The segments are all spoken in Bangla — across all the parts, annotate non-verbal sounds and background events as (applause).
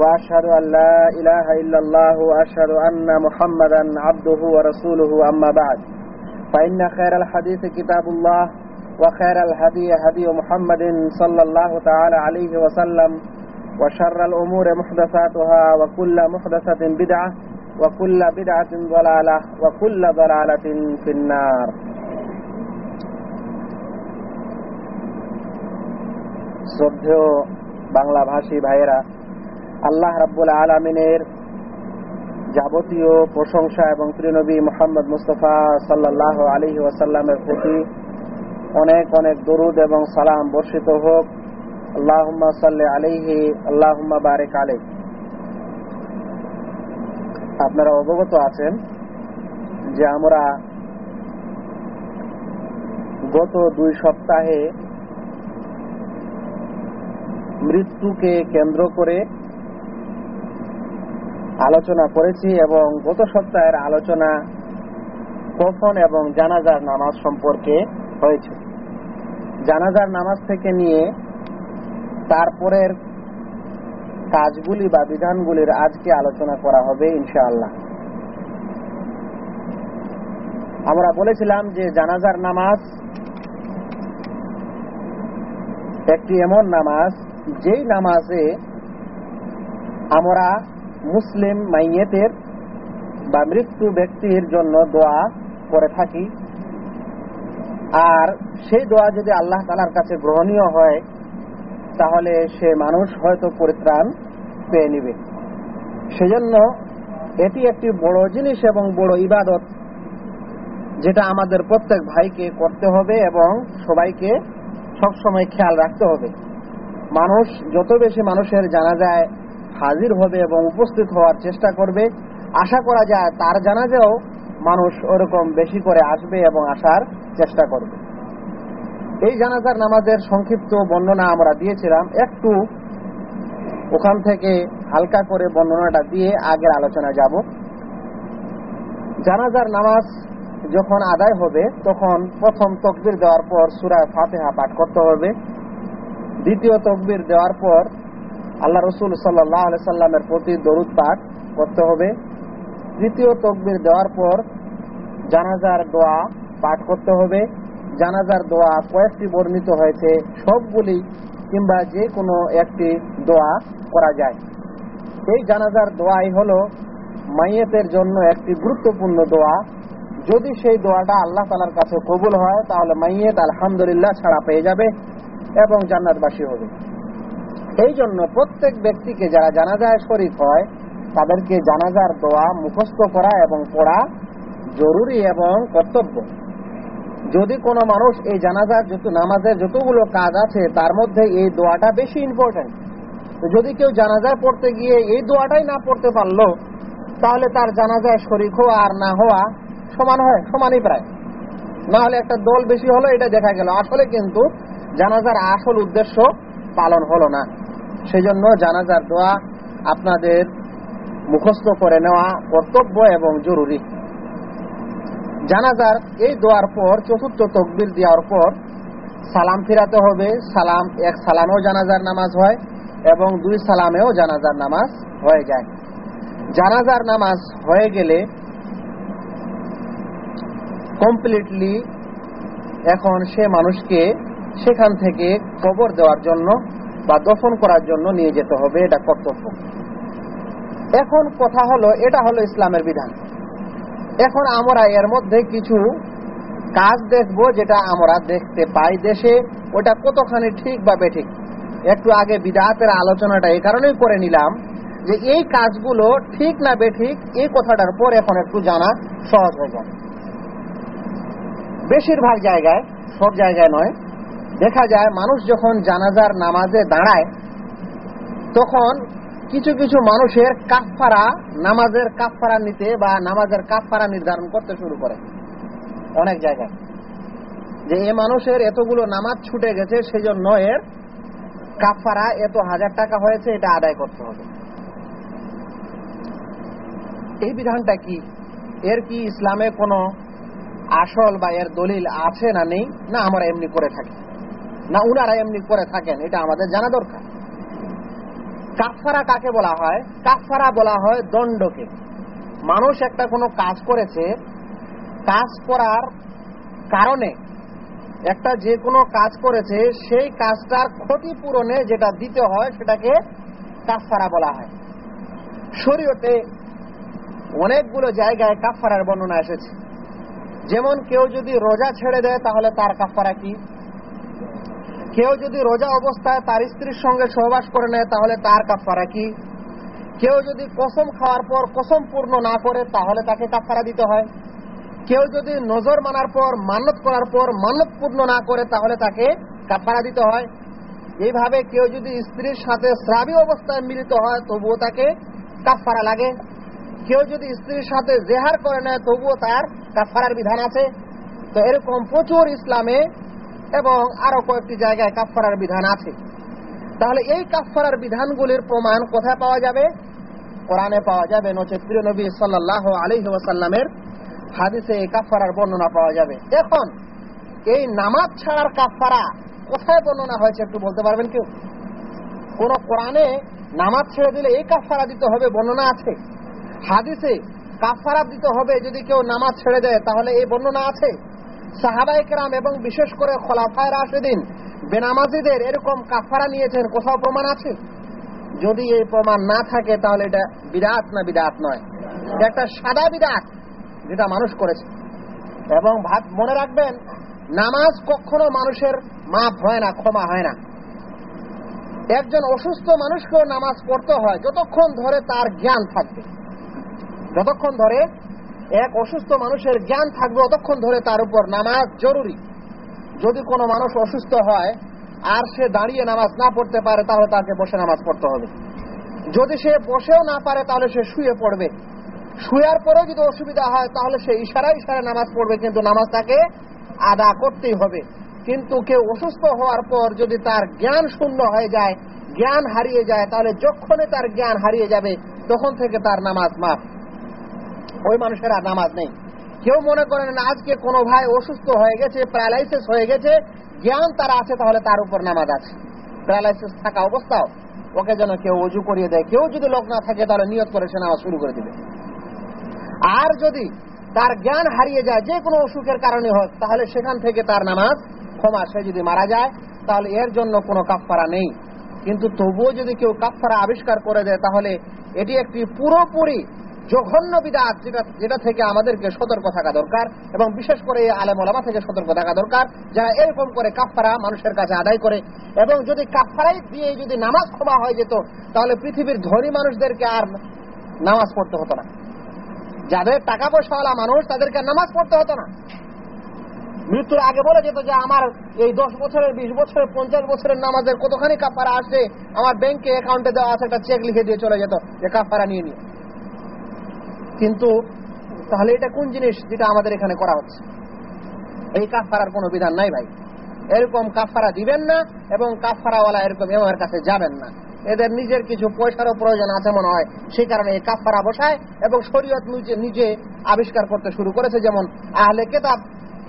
واشهد ان لا اله الا الله واشهد ان محمدا عبده ورسوله اما بعد فان خير الحديث كتاب الله وخير الهدي هدي محمد صلى الله تعالى عليه وسلم وشر الامور محدثاتها وكل محدثه بدعه وكل بدعه ضلاله وكل ضلاله في النار শ্রদ্ধেয় বাংলা ভাষী ভাইয়েরা আল্লাহ রাব্বুল আলমিনের যাবতীয় প্রশংসা এবং ত্রিনবী মোহাম্মদ মুস্তফা সাল্লাহ আলী ওয়াসাল্লামের প্রতি অনেক অনেক দরুদ এবং সালাম বর্ষিত হোক। আল্লাহুম্মা সাল্লি আলাইহি, আল্লাহুম্মা বারেক আলাই আপনারা অবগত আছেন যে আমরা গত দুই সপ্তাহে মৃত্যুকে কেন্দ্র করে আলোচনা করেছি এবং গত সপ্তাহের আলোচনা কফন এবং জানাজার নামাজ সম্পর্কে হয়েছে। জানাজার নামাজ থেকে নিয়ে তারপরের কাজগুলি বা বিধানগুলির আজকে আলোচনা করা হবে ইনশাআল্লাহ। আমরা বলেছিলাম যে জানাজার নামাজ একটি এমন নামাজ, যেই নামাজে আমরা মুসলিম মাইয়েতের বা মৃত্যু ব্যক্তির জন্য দোয়া করে থাকি। আর সেই দোয়া যদি আল্লাহ তালার কাছে গ্রহণীয় হয়, তাহলে সে মানুষ হয়তো পরিত্রাণ পেয়ে নিবে। সেজন্য এটি একটি বড় জিনিস এবং বড় ইবাদত, যেটা আমাদের প্রত্যেক ভাইকে করতে হবে এবং সবাইকে সবসময় খেয়াল রাখতে হবে। মানুষ, যত বেশি মানুষের জানা যায় হাজির হবে এবং উপস্থিত হওয়ার চেষ্টা করবে। আশা করা যায় তার জানাজেও মানুষ ওরকম বেশি করে আসবে এবং আসার চেষ্টা করবে। এই জানাজার নামাজের সংক্ষিপ্ত বর্ণনা আমরা দিয়েছিলাম। একটু ওখান থেকে হালকা করে বর্ণনাটা দিয়ে আগের আলোচনা যাব। জানাজার নামাজ যখন আদায় হবে, তখন প্রথম তকবির দেওয়ার পর সুরায় ফাতেহা পাঠ করতে হবে। দ্বিতীয় তকবির দেওয়ার পর আল্লাহ রসুল সাল্লাহ সাল্লামের প্রতি দরুদ পাঠ করতে হবে। তৃতীয় তকবির দেওয়ার পর জানাজার দোয়া পাঠ করতে হবে। জানাজার দোয়া কয়েকটি বর্ণিত হয়েছে, সবগুলি কিংবা যে কোনো একটি দোয়া করা যায়। এই জানাজার দোয়াই হল মাইয়েতের জন্য একটি গুরুত্বপূর্ণ দোয়া। যদি সেই দোয়াটা আল্লাহ তালার কাছে কবুল হয়, তাহলে মাইয়েত আলহামদুলিল্লাহ ছাড়া পেয়ে যাবে এবং জান্নাতবাসী হবে। এই জন্য প্রত্যেক ব্যক্তিকে যারা জানাজায় শরিক হয়, তাদেরকে জানাজার দোয়া মুখস্থ করা এবং পড়া জরুরি এবং কর্তব্য। যদি কোনো মানুষ এই জানাজার যত নামাজের যতগুলো কাজ আছে, তার মধ্যে এই দোয়াটা বেশি ইম্পর্টেন্ট যদি কেউ জানাজায় পড়তে গিয়ে এই দোয়াটাই না পড়তে পারল, তাহলে তার জানাজায় শরিক হওয়া আর না হওয়া সমান হয়, সমানই প্রায়। না হলে একটা দল বেশি হলো, এটা দেখা গেল। আসলে কিন্তু জানাজার আসল উদ্দেশ্য পালন হলো না। সেই জন্য জানাজার দোয়া আপনাদের মুখস্থ করে নেওয়া কর্তব্য এবং জরুরি। জানাজার এই দোয়ার পর চতুর্থ তকবির দেওয়ার পর সালাম ফিরাতে হবে। সালাম, এক সালামেও জানাজার নামাজ হয় এবং দুই সালামেও জানাজার নামাজ হয়ে যায়। জানাজার নামাজ হয়ে গেলে কমপ্লিটলি এখন সে মানুষকে সেখান থেকে কবর দেওয়ার জন্য বা দফন করার জন্য নিয়ে যেতে হবে, এটা কর্তব্য। এখন কথা হলো, এটা হলো ইসলামের বিধান। এখন আমরা এর মধ্যে কিছু কাজ দেখব যেটা আমরা দেখতে পাই দেশে। ওটা কতখানি ঠিক বা বেঠিক? একটু আগে বিদাতের আলোচনাটা এই কারণেই করে নিলাম যে এই কাজগুলো ঠিক না বেঠিক, এই কথাটার পর এখন একটু জানা সহজ হয়ে যায় বেশিরভাগ জায়গায়, সব জায়গায় নয় দেখা যায় মানুষ যখন জানাজার নামাজে দাঁড়ায়, তখন কিছু কিছু মানুষের কাফারা নামাজের কাফারা নিতে বা নামাজের কাফারা নির্ধারণ করতে শুরু করে অনেক জায়গায়। যে এ মানুষের এতগুলো নামাজ ছুটে গেছে সেই জন্য এর কাফারা এত হাজার টাকা হয়েছে, এটা আদায় করতে হবে। এই বিধানটা কি? এর কি ইসলামে কোনো আসল বা এর দলিল আছে না নেই? না, আমরা এমনি করে থাকি। না উনারা এমনি করে থাকেন, এটা আমাদের জানা দরকার। কাফারা কাকে বলা হয়? কাফারা বলা হয় দণ্ডকে। মানুষ একটা কোনো কাজ করেছে, কাজ করার কারণে একটা যে কোনো কাজ করেছে, সেই কাজটার ক্ষতিপূরণে যেটা দিতে হয়, সেটাকে কাফারা বলা হয়। শরীয়তে অনেকগুলো জায়গায় কাফারার বর্ণনা এসেছে। যেমন কেউ যদি রোজা ছেড়ে দেয়, তাহলে তার কাফারা কি? কেউ যদি রোজা অবস্থায় তার স্ত্রীর সঙ্গে সহবাস করে নেয়, তাহলে তার কাফারা কি? কেউ যদি কসম খাওয়ার পর কসম পূর্ণ না করে, তাহলে তাকে কাফারা দিতে হয়। কেউ যদি নজর মানার পর মানত করার পর মানত পূর্ণ না করে, তাহলে তাকে কাফারা দিতে হয়। এইভাবে কেউ যদি স্ত্রীর সাথে শ্রাবী অবস্থায় মিলিত হয়, তবুও তাকে কাফারা লাগে। কেউ যদি স্ত্রীর সাথে জেহার করে নেয়, তবুও তার কাফারার বিধান আছে। তো এরকম প্রচুর ইসলামে এবং আরও কয়েকটি জায়গায় কাফারার বিধান আছে। তাহলে এই কাফারার বিধানগুলির প্রমাণ কোথায় পাওয়া যাবে? কোরআনে পাওয়া যাবে, নচেত প্রিয় নবী সাল্লাহ আলহি ওয়াসাল্লামের হাদিসে এই কাফারার বর্ণনা পাওয়া যাবে। এখন এই নামাজ ছাড়ার কাফারা কোথায় বর্ণনা হয়েছে একটু বলতে পারবেন কেউ? কোন কোরআনে নামাজ ছেড়ে দিলে এই কাফারা দিতে হবে বর্ণনা আছে। হাদিসে কাফারা দিতে হবে যদি কেউ নামাজ ছেড়ে দেয়, তাহলে এই বর্ণনা আছে? সাহাবাইকরাম এবং বিশেষ করে খোলাফায় রাশেদিন বেনামাজিদের এরকম কাফারা নিয়েছেন, কোথাও প্রমাণ আছে? যদি এই প্রমাণ না থাকে, তাহলে এটা বিরাট না বিরাট নয়। একটা সাদা বিরাট যেটা মানুষ করেছে। এবং ভাত মনে রাখবেন, নামাজ কখনো মানুষের মাপ হয় না, ক্ষমা হয় না। একজন অসুস্থ মানুষকেও নামাজ পড়তে হয়, যতক্ষণ ধরে তার জ্ঞান থাকবে। যতক্ষণ ধরে এক অসুস্থ মানুষের জ্ঞান থাকবে ততক্ষণ ধরে তার উপর নামাজ জরুরি। যদি কোনো মানুষ অসুস্থ হয় আর সে দাঁড়িয়ে নামাজ না পড়তে পারে, তাহলে তাকে বসে নামাজ পড়তে হবে। যদি সে বসেও না পারে, তাহলে সে শুয়ে পড়বে। শুয়ার পরেও যদি অসুবিধা হয়, তাহলে সে ইশারা ইশারা নামাজ পড়বে, কিন্তু নামাজ তাকে আদা করতেই হবে। কিন্তু কেউ অসুস্থ হওয়ার পর যদি তার জ্ঞান শূন্য হয়ে যায়, জ্ঞান হারিয়ে যায়, তাহলে যখনই তার জ্ঞান হারিয়ে যাবে, তখন থেকে তার নামাজ মাফ। ওই মানুষের আর নামাজ নেই। কেউ মনে করেন আজকে কোনো ভাই অসুস্থ হয়ে গেছে, প্যারালাইসিস হয়ে গেছে, জ্ঞান তার আছে তাহলে তার উপর নামাজ আছে। প্যারালাইসিস থাকা অবস্থাও ওকে যেন কেউ অজু করিয়ে দেয়। কেউ যদি লোক না থাকে তাহলে নিয়ত করে সে নামাজ শুরু করে দিবে। আর যদি তার জ্ঞান হারিয়ে যায়, যে কোনো অসুখের কারণে হোক, তাহলে সেখান থেকে তার নামাজ ক্ষমা। সে যদি মারা যায়, তাহলে এর জন্য কোনো কাফারা নেই। কিন্তু তবুও যদি কেউ কাফারা আবিষ্কার করে দেয়, তাহলে এটি একটি পুরোপুরি জঘন্য বিদাত যেটা যেটা থেকে আমাদেরকে সতর্ক থাকা দরকার এবং বিশেষ করে আলেম ওলামা থেকে সতর্ক থাকা দরকার, যারা এরকম করে কাফারা মানুষের কাছে আদায় করে এবং যদি কাফারাই দিয়ে যদি নামাজ ক্ষমা হয়ে যেত, তাহলে পৃথিবীর ধনী মানুষদেরকে আর নামাজ পড়তে হতো না। যাদের টাকা পয়সাওয়ালা মানুষ, তাদেরকে নামাজ পড়তে হতো না। মৃত্যুর আগে বলে যেত যে, আমার এই দশ বছরের, বিশ বছরের, পঞ্চাশ বছরের নামাজের কতখানি কাফারা আসছে আমার ব্যাংকে অ্যাকাউন্টে দেওয়া আছে, একটা চেক লিখে দিয়ে চলে যেত, যে কাফারা নিয়ে নিয়ে কিন্তু তাহলে এটা কোন জিনিস যেটা আমাদের এখানে করা হচ্ছে? এই কাফারার কোনো বিধান নাই ভাই। এরকম কাফারা দিবেন না এবং কাফারাওয়ালা এরকম এমামের কাছে যাবেন না। এদের নিজের কিছু পয়সারও প্রয়োজন আছে মনে হয়। সেই কারণে এই কাফারা বসায় এবং শরীয়ত নিজে নিজে আবিষ্কার করতে শুরু করেছে। যেমন আহলে কেতাব,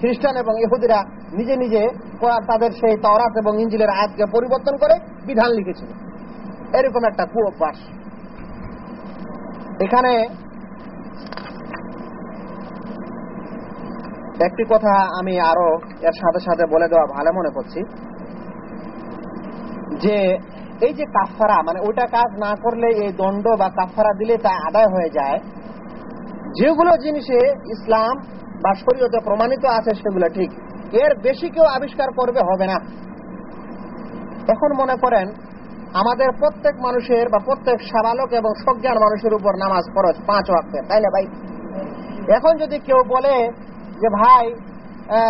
খ্রিস্টান এবং ইহুদিরা নিজে নিজে তাদের সেই তওরাত এবং ইঞ্জিলের আয়াতকে পরিবর্তন করে বিধান লিখেছিল। এরকম একটা কুঅভ্যাস এখানে একটি কথা আমি আরও এর সাথে সাথে বলে দেওয়া ভালো মনে করছি। যে এই যে কাফারা মানে ওইটা কাজ না করলে এই দণ্ড বা কাফারা দিলে তা আদায় হয়ে যায়। যেগুলো জিনিসে ইসলাম বা শরীয়তে প্রমাণিত আছে সেগুলো ঠিক। এর বেশি কেউ আবিষ্কার করবে, হবে না। এখন মনে করেন, আমাদের প্রত্যেক মানুষের বা প্রত্যেক সাবালক এবং সজ্ঞান মানুষের উপর নামাজ খরচ পাঁচ ওয়াক্তের তাই না ভাই? এখন যদি কেউ বলে যে ভাই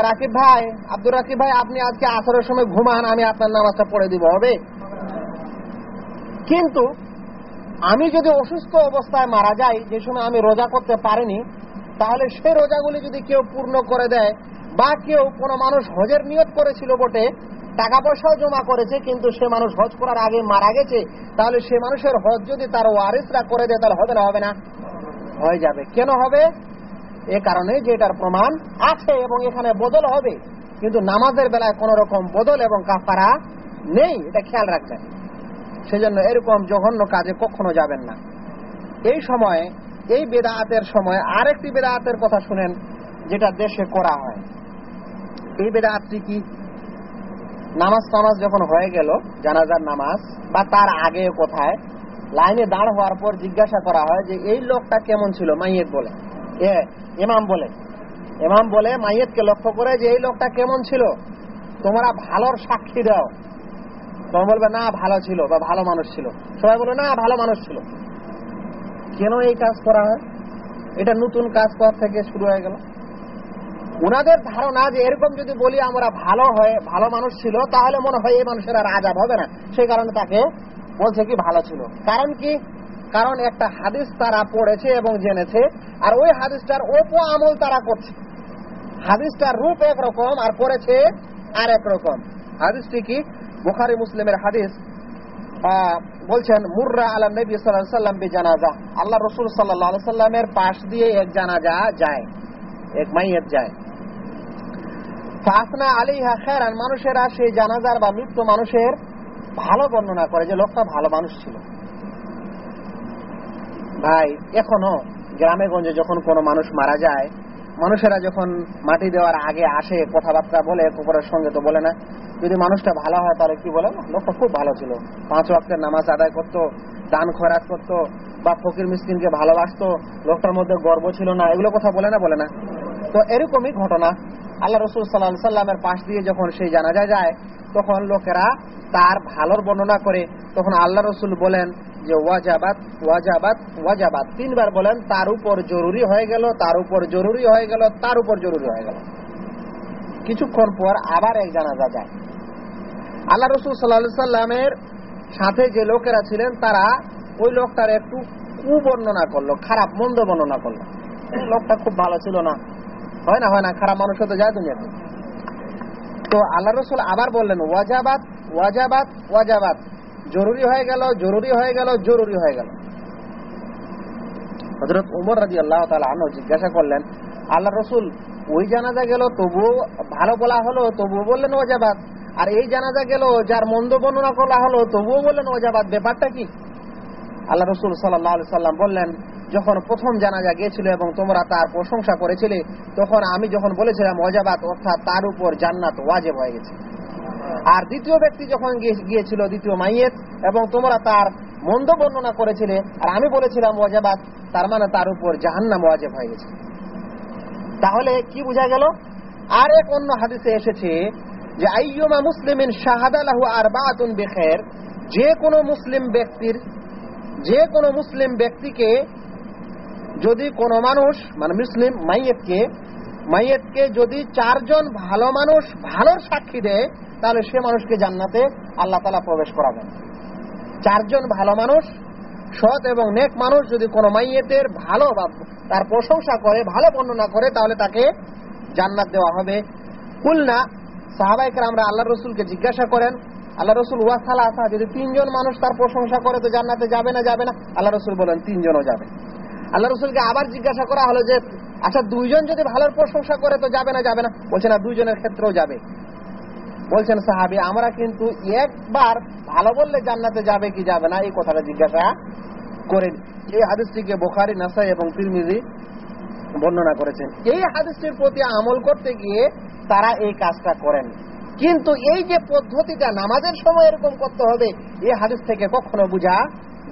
রাকিব ভাই, আব্দুর রাকিব ভাই, আপনি আজকে আসরের সময় ঘুমান, আমি আপনার নামাজটা পড়ে দিব, হবে? কিন্তু আমি যদি অসুস্থ অবস্থায় মারা যাই, যে সময় আমি রোজা করতে পারিনি, তাহলে সেই রোজাগুলি যদি কেউ পূর্ণ করে দেয়, বা কেউ কোনো মানুষ হজের নিয়ত করেছিল বটে টাকা পয়সাও জমা করেছে, কিন্তু সে মানুষ হজ করার আগে মারা গেছে, তাহলে সে মানুষের হজ যদি তার ওয়ারিসরা করে দেয়, তাহলে হবে না হবে না? হয়ে যাবে। কেন হবে? এ কারণে যে এটার প্রমাণ আছে এবং এখানে বদল হবে। কিন্তু নামাজের বেলায় কোন রকম বদল এবং কাফারা নেই, এটা খেয়াল রাখবেন। সেজন্য এরকম জঘন্য কাজে কখনো যাবেন না। এই সময়, এই বেদাতের সময় আরেকটি বেদাতের কথা শুনেন, যেটা দেশে করা হয়। এই বেদাতটি কি? নামাজ টামাজ যখন হয়ে গেল, জানাজার নামাজ, বা তার আগে কোথায়, লাইনে দাঁড় হওয়ার পর জিজ্ঞাসা করা হয় যে, এই লোকটা কেমন ছিল? মাইয়েত বলে। ইমাম বলে। ইমাম বলে, মাইয়েতকে লক্ষ্য করে যে এই লোকটা কেমন ছিল? তোমরা ভালোর সাক্ষী দাও। তোমরা বলবে, না, ভালো ছিল বা ভালো মানুষ ছিল। সবাই বলবে, না, ভালো মানুষ ছিল। কেন এই কাজ করা হয়? এটা নতুন কাজ করার থেকে শুরু হয়ে গেল। ওনাদের ধারণা যে এরকম যদি বলি আমরা ভালো হয়, ভালো মানুষ ছিল, তাহলে মনে হয় এই মানুষের আর আজাব হবে না। সেই কারণে তাকে বলছে কি, ভালো ছিল। কারণ কি? কারণ একটা হাদিস তারা পড়েছে এবং জেনেছে, আর ওই হাদিসটার অপ আমল তারা করছে। হাদিসটার রূপ একরকম আর পড়েছে আর একরকম হাদিসটি কি? বুখারি মুসলিমের হাদিস। বলছেন, মুর্রা আলম নবী সাল্লাহ সাল্লাম বি জানাজা আল্লাহ রসুল সাল্লাহ সাল্লামের পাশ দিয়ে এক জানাজা যায়, এক মাইয়ের যায়। ফাসনা আলিহা খেরান মানুষেরা সেই জানাজার বা মৃত্যু মানুষের ভালো বর্ণনা করে যে লোকটা ভালো মানুষ ছিল। ভাই, এখনও গ্রামে গঞ্জে যখন কোনো মানুষ মারা যায়, মানুষেরা যখন মাটি দেওয়ার আগে আসে কথাবার্তা বলে, কুকুরের সঙ্গে তো বলে না। যদি মানুষটা ভালো হয় তাহলে কি বলে? লোকটা খুব ভালো ছিল। পাঁচ ওয়াক্তের নামাজ আদায় করতো, দান খয়রাত করতো, বা ফকির মিসকিনকে ভালোবাসতো, লোকটার মধ্যে গর্ব ছিল না, এগুলো কথা বলে না বলে না। তো এরকমই ঘটনা। আল্লাহ রসুল সাল্লাহ সাল্লামের পাশ দিয়ে যখন সেই জানাজা যায়, তখন লোকেরা তার ভালোর বর্ণনা করে, তখন আল্লাহ রসুল বলেন যে ওয়াজাবাত ওয়াজাবাত ওয়াজাবাত। তিনবার বলেন, তার উপর জরুরি হয়ে গেল, তার উপর জরুরি হয়ে গেল, তার উপর জরুরি হয়ে গেল। কিছুক্ষণ পর আবার এক জানাজা যায়। আল্লাহ রসুল সাল্লাহ সাল্লামের সাথে যে লোকেরা ছিলেন, তারা ওই লোকটার একটু কুবর্ণনা করল, খারাপ, মন্দ বর্ণনা করল। লোকটা খুব ভালো ছিল না। হয় না হয় না, খারাপ মানুষ হতে যায় দুনিয়াতে। তো আল্লাহ রসুল আবার বললেন, ওয়াজাবাত ওয়াজাবাত ওয়াজাবাত। জরুরি হয়ে গেল, জরুরি হয়ে গেল, জরুরি হয়ে গেল। হজরত উমর রাজি আল্লাহ তালা জিজ্ঞাসা করলেন, আল্লাহ রসুল, ওই জানাজা গেল তবুও ভালো বলা হলো, তবুও বললেন ওয়াজাবাত। আর এই জানাজা গেল, যার মন্দ বর্ণনা করা হলো, তবুও বললেন ওয়াজাবাত। ব্যাপারটা কি? আল্লাহ রসুল সাল্লাহ সাল্লাম বললেন, যখন প্রথম জানাজা গিয়েছিল এবং তোমরা তার প্রশংসা করেছিলে, তখন আমি যখন বলেছিলাম ওয়াজাবাত, অর্থাৎ তার উপর জান্নাত ওয়াজেব হয়ে গেছে। আর দ্বিতীয় ব্যক্তি যখন গিয়েছিল, দ্বিতীয় মাইয়েত এবং তোমরা তার মন্দ বর্ণনা করেছিলে, আর আমি বলেছিলাম, ওয়াজাবাত, তার মানে তার উপর জাহান্নাম ওয়াজেব হয়ে গেছে। তাহলে কি বোঝা গেল? আর এক অন্য হাদিসে এসেছে যে, আইয়ুমা মুসলিমিন শাহাদালাহু আর বাতুন বেখের যে কোনো মুসলিম ব্যক্তির যে কোনো মুসলিম ব্যক্তিকে যদি কোনো মানুষ মানে মুসলিম মাইয়েতকে মাইয়েতকে যদি চারজন ভালো মানুষ ভালোর সাক্ষী দেয় তাহলে সে মানুষকে জান্নাতে আল্লাহ তালা প্রবেশ করাবেন। চারজন ভালো মানুষ, সৎ এবং নেক মানুষ যদি কোনো মাইয়েতের ভালো বা তার প্রশংসা করে, ভালো বর্ণনা করে, তাহলে তাকে জান্নাত দেওয়া হবে। কুলনা সাহাবাইকার আমরা আল্লাহ রসুলকে জিজ্ঞাসা করেন আল্লাহ রসুল ওয়াসালা আসা যদি তিনজন মানুষ তার প্রশংসা করে, তো জান্নাতে যাবে না যাবে না? আল্লাহ রসুল বলেন, তিনজনও যাবে। আল্লাহ রসুলকে আবার জিজ্ঞাসা করা হলো যে আচ্ছা দুইজন যদি ভালোর প্রশংসা করে, তো যাবে না যাবে না? বলছে, না, দুইজনের ক্ষেত্রেও যাবে। বলছেন, সাহাবি, আমরা কিন্তু একবার ভালো বললে জান্নাতে যাবে কি যাবে না? এই কথাটা জিজ্ঞাসা করেন। এই হাদিসটিকে বোখারি, নাসাই এবং তিরমিজি বর্ণনা করেছেন। এই হাদিসটির প্রতি আমল করতে গিয়ে তারা এই কাজটা করেন। কিন্তু এই যে পদ্ধতিটা নামাজের সময় এরকম করতে হবে এই হাদিস থেকে কখনো বোঝা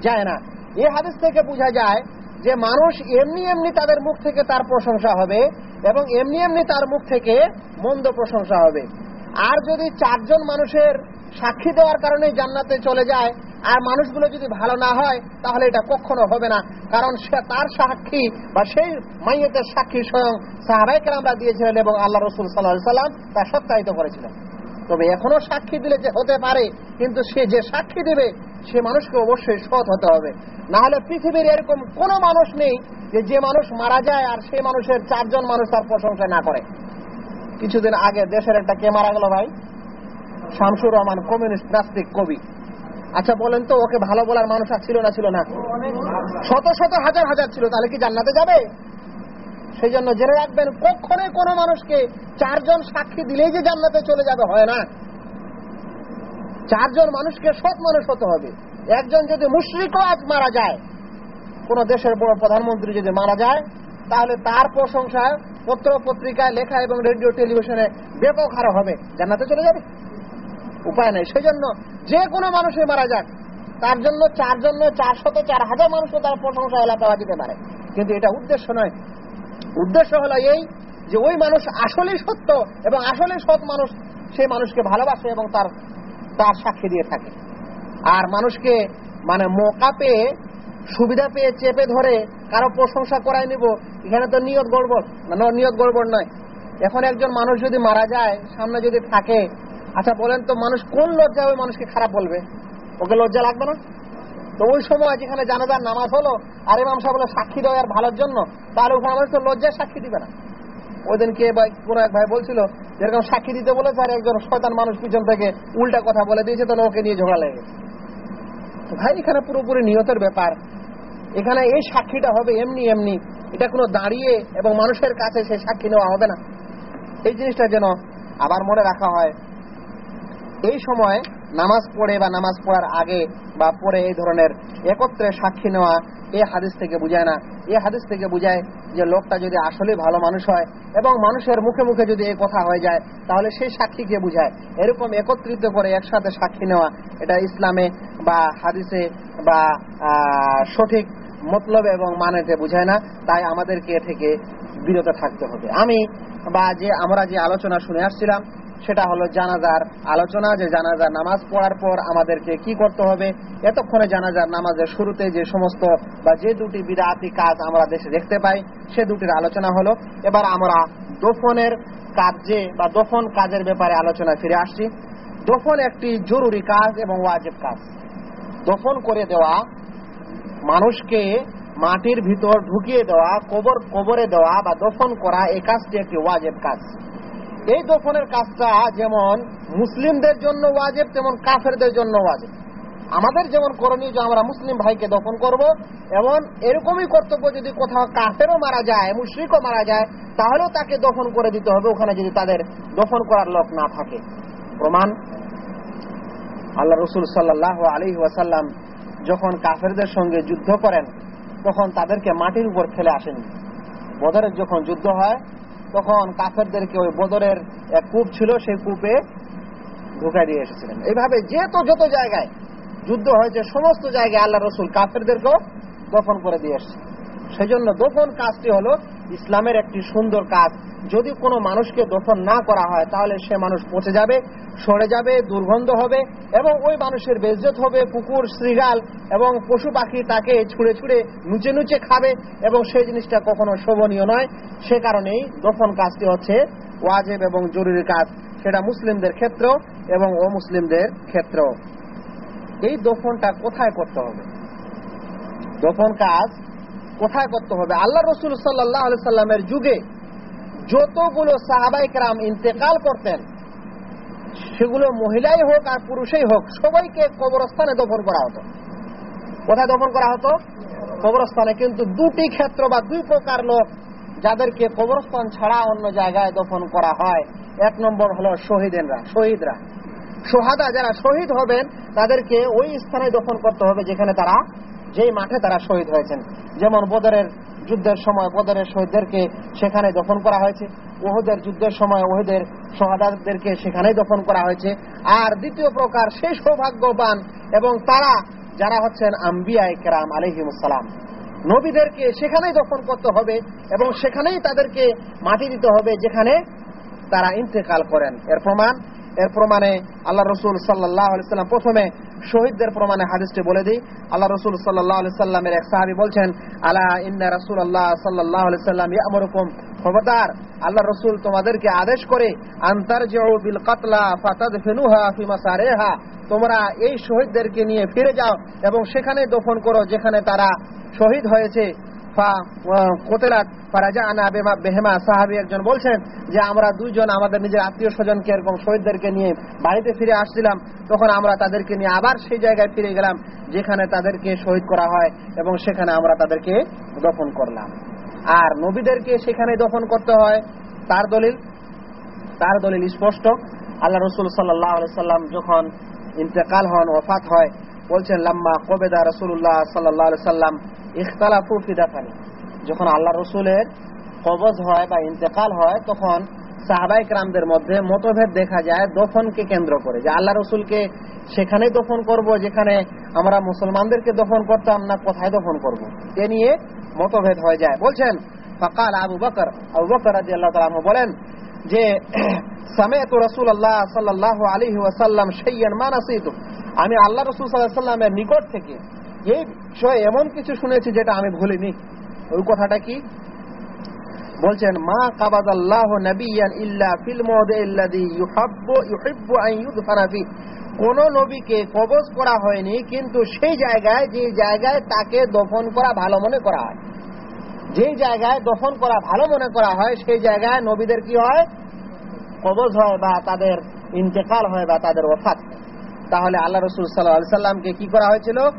যায় না। এই হাদিস থেকে বোঝা যায় যে মানুষ এমনি এমনি তাদের মুখ থেকে তার প্রশংসা হবে এবং এমনি এমনি তার মুখ থেকে মন্দ প্রশংসা হবে। আর যদি চারজন মানুষের সাক্ষী দেওয়ার কারণে জান্নাতে চলে যায়, আর মানুষগুলো যদি ভালো না হয়, তাহলে এটা কখনো হবে না। কারণ সে তার সাক্ষী বা সেই মাইয়েতের সাক্ষী স্বয়ং সাহাবাইকে আমরা দিয়েছিলেন এবং আল্লাহ রসুল সাল্লাহ সাল্লাম তা সত্যায়িত করেছিলেন। তবে এখনও সাক্ষী দিলে যে হতে পারে, কিন্তু সে যে সাক্ষী দেবে, সে মানুষকে অবশ্যই সৎ হতে হবে। না হলে পৃথিবীর এরকম কোনো মানুষ নেই যে যে মানুষ মারা যায় আর সেই মানুষের চারজন মানুষ তার প্রশংসা না করে। কিছুদিন আগে দেশের একটা কে মারা গেল ভাই? শামসুর রহমান, কমিউনিস্ট, নাস্তিক, কবি। আচ্ছা বলেন তো, ওকে ভালো বলার মানুষ আর ছিল না ছিল না শত শত হাজার হাজার ছিল, তাহলে কি জান্নাতে যাবে? সেই জন্য জেনে রাখবেন, কখনোই কোন মানুষকে চারজন সাক্ষী দিলেই যে জান্নাতে চলে যাবে, হয় না। চারজন মানুষকে সৎ মানুষ হতে হবে। একজন যদি মুশ্রিকও আজ মারা যায়, কোন দেশের বড় প্রধানমন্ত্রী যদি মারা যায়, তাহলে তার প্রশংসা পত্র পত্রিকায় লেখা এবং রেডিও, টেলিভিশনে ব্যাপক হারে হবে। জান্নাতে চলে যাবে। উপায় নেই। সেই জন্য যে কোনো মানুষই মারা যাক, তার জন্য চার জন্য চারশত চার হাজার মানুষও তার প্রশংসা এলা পাওয়া যেতে পারে। কিন্তু এটা উদ্দেশ্য নয়। উদ্দেশ্য হলো এই যে ওই মানুষ আসলেই সত্য এবং আসলেই সৎ মানুষ, সেই মানুষকে ভালোবাসে এবং তার তার সাক্ষী দিয়ে থাকে। আর মানুষকে মানে মোকা পেয়ে সুবিধা পেয়ে চেপে ধরে কারও প্রশংসা করাই নিব, এখানে তো নিয়ত গড়বড়। না নিয়ত গড়বড় নয়। এখন একজন মানুষ যদি মারা যায়, সামনে যদি থাকে আচ্ছা বলেন তো মানুষ কোন লজ্জা ওই মানুষকে খারাপ বলবে? ওকে লজ্জা লাগবে না? তো ওই সময় যেখানে জানাজার নামাজ হলো, আর ইমাম সাহেব বলে, সাক্ষী দেওয়ার ভালোর জন্য? তাহলে ওখানে মানুষ তো লজ্জায় সাক্ষী দিবে না। ওই দিন কে ভাই, কোন এক ভাই বলছিল, যেরকম সাক্ষী দিতে বলেছে, আর একজন শয়তান মানুষ পিছন থেকে উল্টা কথা বলে দিয়েছে তো ওকে নিয়ে ঝগড়া লেগে ভাই, এখানে পুরোপুরি নিয়তের ব্যাপার। এখানে এই সাক্ষীটা হবে এমনি এমনি। এটা কোনো দাঁড়িয়ে এবং মানুষের কাছে সে সাক্ষী নেওয়া হবে না। এই জিনিসটা যেন আবার মনে রাখা হয়। এই সময় নামাজ পড়ে বা নামাজ পড়ার আগে বা পরে এই ধরনের একত্রে সাক্ষী নেওয়া এই হাদিস থেকে বুঝায় না। এ হাদিস থেকে বুঝায় যে লোকটা যদি আসলে ভালো মানুষ হয় এবং মানুষের মুখে মুখে যদি এই কথা হয়ে যায়, তাহলে সেই সাক্ষীকে বুঝায়? এরকম একত্রিত করে একসাথে সাক্ষী নেওয়া, এটা ইসলামে বা হাদিসে বা সঠিক মতলব এবং মানেতে বুঝায় না। তাই আমাদেরকে এ থেকে বিরত থাকতে হবে। আমি বা যে, আমরা যে আলোচনা শুনে আসছিলাম সেটা হলো জানাজার আলোচনা, যে জানাজার নামাজ পড়ার পর আমাদেরকে কি করতে হবে। এতক্ষণে জানাজার নামাজের শুরুতে যে সমস্ত বা যে দুটি বিরাতি কাজ আমরা দেশে দেখতে পাই, সে দুটির আলোচনা হলো। এবার আমরা দফনের কাজে বা দফন কাজের ব্যাপারে আলোচনা ফিরে আসছি। দফন একটি জরুরি কাজ এবং ওয়াজেব কাজ। দফন করে দেওয়া, মানুষকে মাটির ভিতর ঢুকিয়ে দেওয়া, কবর, কবরে দেওয়া বা দফন করা এই কাজটি একটি ওয়াজেব কাজ। এই দফনের কাজটা যেমন মুসলিমদের জন্য ওয়াজেব, তেমন কাফেরদের জন্য ওয়াজেব। আমাদের যেমন করণীয় যে আমরা মুসলিম ভাইকে দফন করব, এবং এরকমই কর্তব্য যদি কোথাও কাফেরও মারা যায়, মুশ্রিকও মারা যায়, তাহলেও তাকে দফন করে দিতে হবে, ওখানে যদি তাদের দফন করার লোক না থাকে। প্রমাণ, আল্লাহ রসুল সাল্লাহ আলী ওয়াসাল্লাম যখন কাফেরদের সঙ্গে যুদ্ধ করেন, তখন তাদেরকে মাটির উপর ফেলে আসেনি বদরের যখন যুদ্ধ হয় তখন কাফেরদেরকে ওই বদরের এক কূপ ছিল, সেই কূপে ঢুকাই দিয়ে এসেছিলেন। এইভাবে যেহেতু যত জায়গায় যুদ্ধ হয়েছে, সমস্ত জায়গায় আল্লাহ রসুল কাফেরদেরকেও দফন করে দিয়ে এসছে সেই জন্য দফন কাজটি হলো ইসলামের একটি সুন্দর কাজ। যদি কোনো মানুষকে দফন না করা হয়, তাহলে সে মানুষ পচে যাবে, সরে যাবে, দুর্গন্ধ হবে এবং ওই মানুষের বেজত হবে, কুকুর শ্রীগাল এবং পশু পাখি তাকে ছুঁড়ে ছুঁড়ে নুচে নুচে খাবে এবং সেই জিনিসটা কখনো শোভনীয় নয়। সে কারণেই দফন কাজটি হচ্ছে ওয়াজেব এবং জরুরি কাজ। সেটা মুসলিমদের ক্ষেত্র এবং অমুসলিমদের ক্ষেত্র। এই দফনটা কোথায় করতে হবে? দফন কাজ কোথায় করতে হবে? আল্লাহ রসুল সাল্লাহ সাল্লামের যুগে যতগুলো সাহাবাইকরাম ইন্তেকাল করতেন, সেগুলো মহিলাই হোক আর পুরুষই হোক, সবাইকে কবরস্থানে দফন করা হতো। কোথায় দফন করা হতো? কবরস্থানে। কিন্তু দুটি ক্ষেত্র বা দুই প্রকার লোক যাদেরকে কবরস্থান ছাড়া অন্য জায়গায় দফন করা হয়। এক নম্বর হলো শহীদেনরা, শহীদরা। সোহাদা যারা শহীদ হবেন, তাদেরকে ওই স্থানে দফন করতে হবে যেখানে তারা যেই মাঠে তারা শহীদ হয়েছেন। যেমন বদরের যুদ্ধের সময় বদরের শহীদদেরকে সেখানে দফন করা হয়েছে। ওহদের যুদ্ধের সময় ওহদের সহাদারদেরকে সেখানেই দফন করা হয়েছে। আর দ্বিতীয় প্রকার সেই সৌভাগ্যবান এবং তারা যারা হচ্ছেন আম্বিয়া কেরাম আলহিমসালাম নবীদেরকে সেখানেই দফন করতে হবে এবং সেখানেই তাদেরকে মাটি দিতে হবে যেখানে তারা ইন্তেকাল করেন। এর প্রমাণ, এর প্রমাণে আল্লাহ রসুল সাল্লাহ প্রথমে শহীদদের প্রমাণে হাদিসটি বলে দিই। আল্লাহ রসুল সাল্লাহ সাল্লামের এক সাহাবি বলছেন, আলা ইন্না রসুল আল্লাহ সাল্লাহ সাল্লাম ইয়ামরকম। খবরদার আল্লাহ রসুল তোমাদেরকে আদেশ করে আন্তার বিল কাতলা ফাতাদ ফেনুহা ফিমা সারেহা তোমরা এই শহীদদেরকে নিয়ে ফিরে যাও এবং সেখানে দফন করো যেখানে তারা শহীদ হয়েছে। কোতেলাত ফারাজা আনা বেহেমা সাহাবি একজন বলছেন যে আমরা দুইজন আমাদের নিজের আত্মীয় স্বজনকে এরকম শহীদদেরকে নিয়ে বাড়িতে ফিরে আসছিলাম, তখন আমরা তাদেরকে নিয়ে আবার সেই জায়গায় ফিরে গেলাম যেখানে তাদেরকে শহীদ করা হয় এবং সেখানে আমরা তাদেরকে দফন করলাম। আর নবীদেরকে সেখানে দফন করতে হয়, তার দলিল তার দলিল স্পষ্ট। আল্লাহ রসুল সাল্লাহ সাল্লাম যখন ইন্তেকাল হন, ওফাত হয়, বলছেন, লাম্মা কবেদা রসুল্লাহ সাল্লাহ সাল্লাম ইখতালাফু ফিদাফানি। যখন আল্লাহ রসুলের কবজ হয় বা ইন্তেকাল হয়, তখন সাহাবাই ক্রামদের মধ্যে মতভেদ দেখা যায়, দফনকে কেন্দ্র করে। যে আল্লাহ রসুলকে সেখানে দফন করব, যেখানে আমরা মুসলমানদেরকে দফন করতাম না, কোথায় দফন করব? এ নিয়ে মতভেদ হয়ে যায়। বলছেন, ফকাল আবু বকর। আবু বকর রাজি আল্লাহ তালাহ বলেন যে (clears throat) সামেত রসুল আল্লাহ সাল্লাহ আলী ওয়াসাল্লাম সেইয়ান মানাসিত আমি আল্লাহ রসুল সাল্লাহ সাল্লামের নিকট থেকে এই বিষয়ে এমন কিছু শুনেছি যেটা আমি ভুলিনি, ওই কথাটা কি? বলছেন, মা কাবাদ আল্লাহ নবিয়ান ইল্লা ফিল কোন নবীকে কবজ করা হয়নি, কিন্তু সেই জায়গায়, যে জায়গায় তাকে দফন করা ভালো মনে করা হয়। যে জায়গায় দফন করা ভালো মনে করা হয়, সেই জায়গায় নবীদের কি হয়? কবজ হয় বা তাদের ইন্তেকাল হয় বা তাদের ওফাত। তাহলে আল্লাহ রসুল সাল্লাহ সাল্লামকে কি করা হয়েছিল?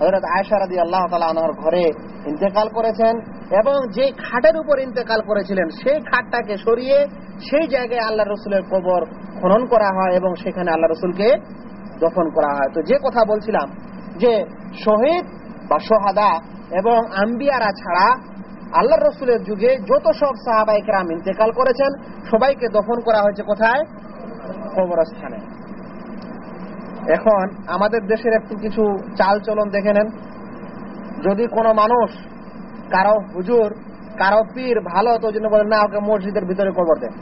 হজরত আয়সারাদি আল্লাহ তালা ঘরে ইন্তেকাল করেছেন এবং যে খাটের উপর ইন্তেকাল করেছিলেন, সেই খাটটাকে সরিয়ে সেই জায়গায় আল্লাহ রসুলের কবর খনন করা হয় এবং সেখানে আল্লাহ রসুলকে দফন করা হয়। তো যে কথা বলছিলাম যে শহীদ বা সোহাদা এবং আম্বিয়ারা ছাড়া আল্লাহ রসুলের যুগে যত সব সাহাবাইকরাম ইন্তেকাল করেছেন, সবাইকে দফন করা হয়েছে কোথায়? কবরস্থানে। এখন আমাদের দেশের একটু কিছু চাল চলন দেখে নেন। যদি কোনো মানুষ, কারও হুজুর, কারও পীর ভালো তো জন্য বলেন, না, ওকে মসজিদের ভিতরে কবর দেন।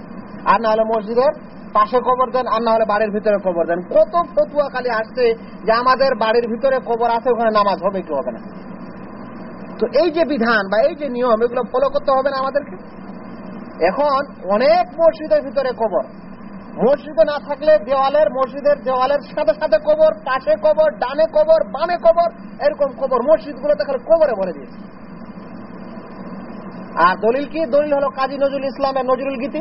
আর না হলে মসজিদের পাশে কবর দেন, আর না হলে বাড়ির ভিতরে কবর দেন। কত ফতুয়া খালি আসছে যে আমাদের বাড়ির ভিতরে কবর আছে, ওখানে নামাজ হবে কি হবে না? তো এই যে বিধান বা এই যে নিয়ম, এগুলো ফলো করতে হবে না আমাদেরকে? এখন অনেক মসজিদের ভিতরে কবর। মসজিদে না থাকলে দেওয়ালের, মসজিদের দেওয়ালের সাথে সাথে কবর, পাশে কবর, ডানে কবর, বামে কবর, এরকম কবর। মসজিদ গুলোতে খালি কবরে ভরে দিয়েছে। আর দলিল কি? দলিল হলো কাজী নজরুল ইসলামের নজরুল গীতি।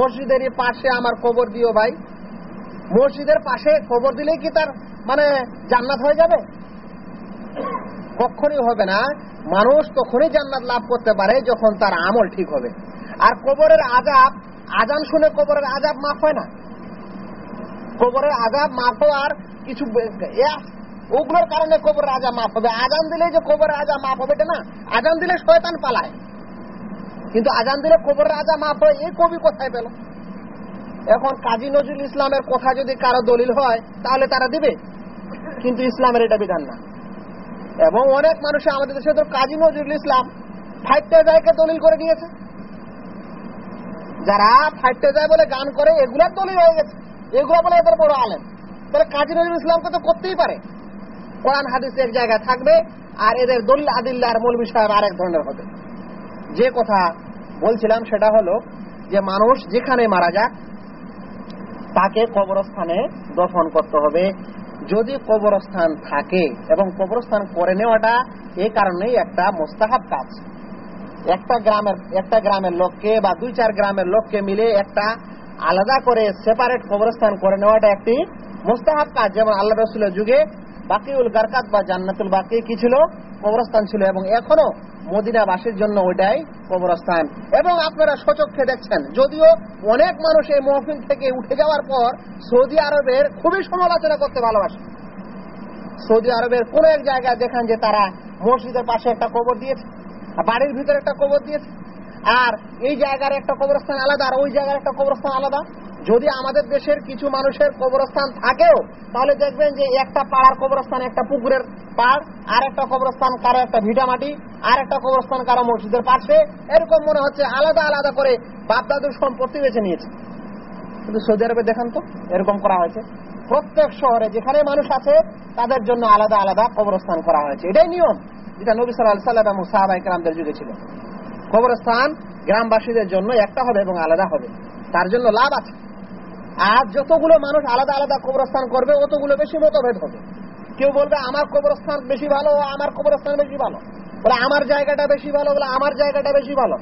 মসজিদের পাশে আমার কবর দিও ভাই। মসজিদের পাশে কবর দিলেই কি তার মানে জান্নাত হয়ে যাবে? কখনই হবে না। মানুষ তখনই জান্নাত লাভ করতে পারে যখন তার আমল ঠিক হবে। আর কবরের আজাব আজান শুনে কবরের আজাব মাফ হয় না? কবরের আজাব মাফ হওয়ার কিছু ওগুলোর কারণে কবরের আজাব মাফ হবে। আজান দিলে যে কবরের আজাব মাফ হবে না। আজান দিলে শয়তান পালায়। কিন্তু আজান দিলে কবরের আজাব মাফ হয় এই কবি কোথায় পেল? এখন কাজী নজরুল ইসলামের কথা যদি কারও দলিল হয়, তাহলে তারা দিবে। কিন্তু ইসলামের এটা বিধান না। এবং অনেক মানুষ আমাদের দেশে তো কাজী নজরুল ইসলাম ফাইটটা জায়গাকে দলিল করে নিয়েছে যারা ফাইটতে যায় বলে গান করে এগুলার দলিল হয়ে গেছে। এগুলো বলে এদের বড় আলেম। তাহলে কাজী নজরুল ইসলামকে তো করতেই পারে। কোরআন, হাদিস এক জায়গায় থাকবে, আর এদের দলিল, আদিল্লা আর মৌলবী সাহেব আরেক ধরনের হবে। যে কথা বলছিলাম সেটা হলো যে মানুষ যেখানে মারা যাক, তাকে কবরস্থানে দফন করতে হবে। যদি কবরস্থান থাকে এবং কবরস্থান করে নেওয়াটা এ কারণেই একটা মোস্তাহাব কাজ। একটা গ্রামের একটা গ্রামের লোককে বা দুই চার গ্রামের লোককে মিলে একটা আলাদা করে সেপারেট কবরস্থান করে নেওয়াটা একটি মোস্তাহাব কাজ। যেমন আল্লাহ রসুলের যুগে বাকিউল গারকাত বা জান্নাতুল বাকি কি ছিল? কবরস্থান ছিল এবং এখনও মদিনাবাসীর জন্য ওইটাই কবরস্থান। এবং আপনারা সচক্ষে দেখছেন, যদিও অনেক মানুষ এই মহফিল থেকে উঠে যাওয়ার পর সৌদি আরবের খুবই সমালোচনা করতে ভালোবাসে। সৌদি আরবের কোন এক জায়গায় দেখান যে তারা মসজিদের পাশে একটা কবর দিয়েছে। বাড়ির ভিতরে একটা কবর দিয়েছে। আর এই জায়গার একটা কবরস্থান আলাদা, আর ওই জায়গার একটা কবরস্থান আলাদা। যদি আমাদের দেশের কিছু মানুষের কবরস্থান থাকেও, তাহলে দেখবেন যে একটা পাড়ার কবরস্থান, একটা পুকুরের পাড়, আর একটা কবরস্থান কারও একটা ভিটা মাটি, আর একটা কবরস্থান কারও মসজিদের পাশে এরকম মনে হচ্ছে আলাদা আলাদা করে বাপ দাদুর সম্পত্তি বেছে নিয়েছে। কিন্তু সৌদি আরবে দেখান তো, এরকম করা হয়েছে। প্রত্যেক শহরে যেখানে মানুষ আছে, তাদের জন্য আলাদা আলাদা কবরস্থান করা হয়েছে। এটাই নিয়ম। যেটা নবী সাল্লাহ সাল্লাম এবং সাহাবাহিকরামদের যুগে ছিল। কবরস্থান গ্রামবাসীদের জন্য একটা হবে এবং আলাদা হবে। তার জন্য লাভ আছে। আর যতগুলো মানুষ আলাদা আলাদা কবরস্থান করবে, অতগুলো বেশি মতভেদ হবে। কেউ বলবে, আমার কবরস্থান বেশি ভালো, আমার কবরস্থান বেশি ভালো। বলে, আমার জায়গাটা বেশি ভালো। বলে, আমার জায়গাটা বেশি ভালো।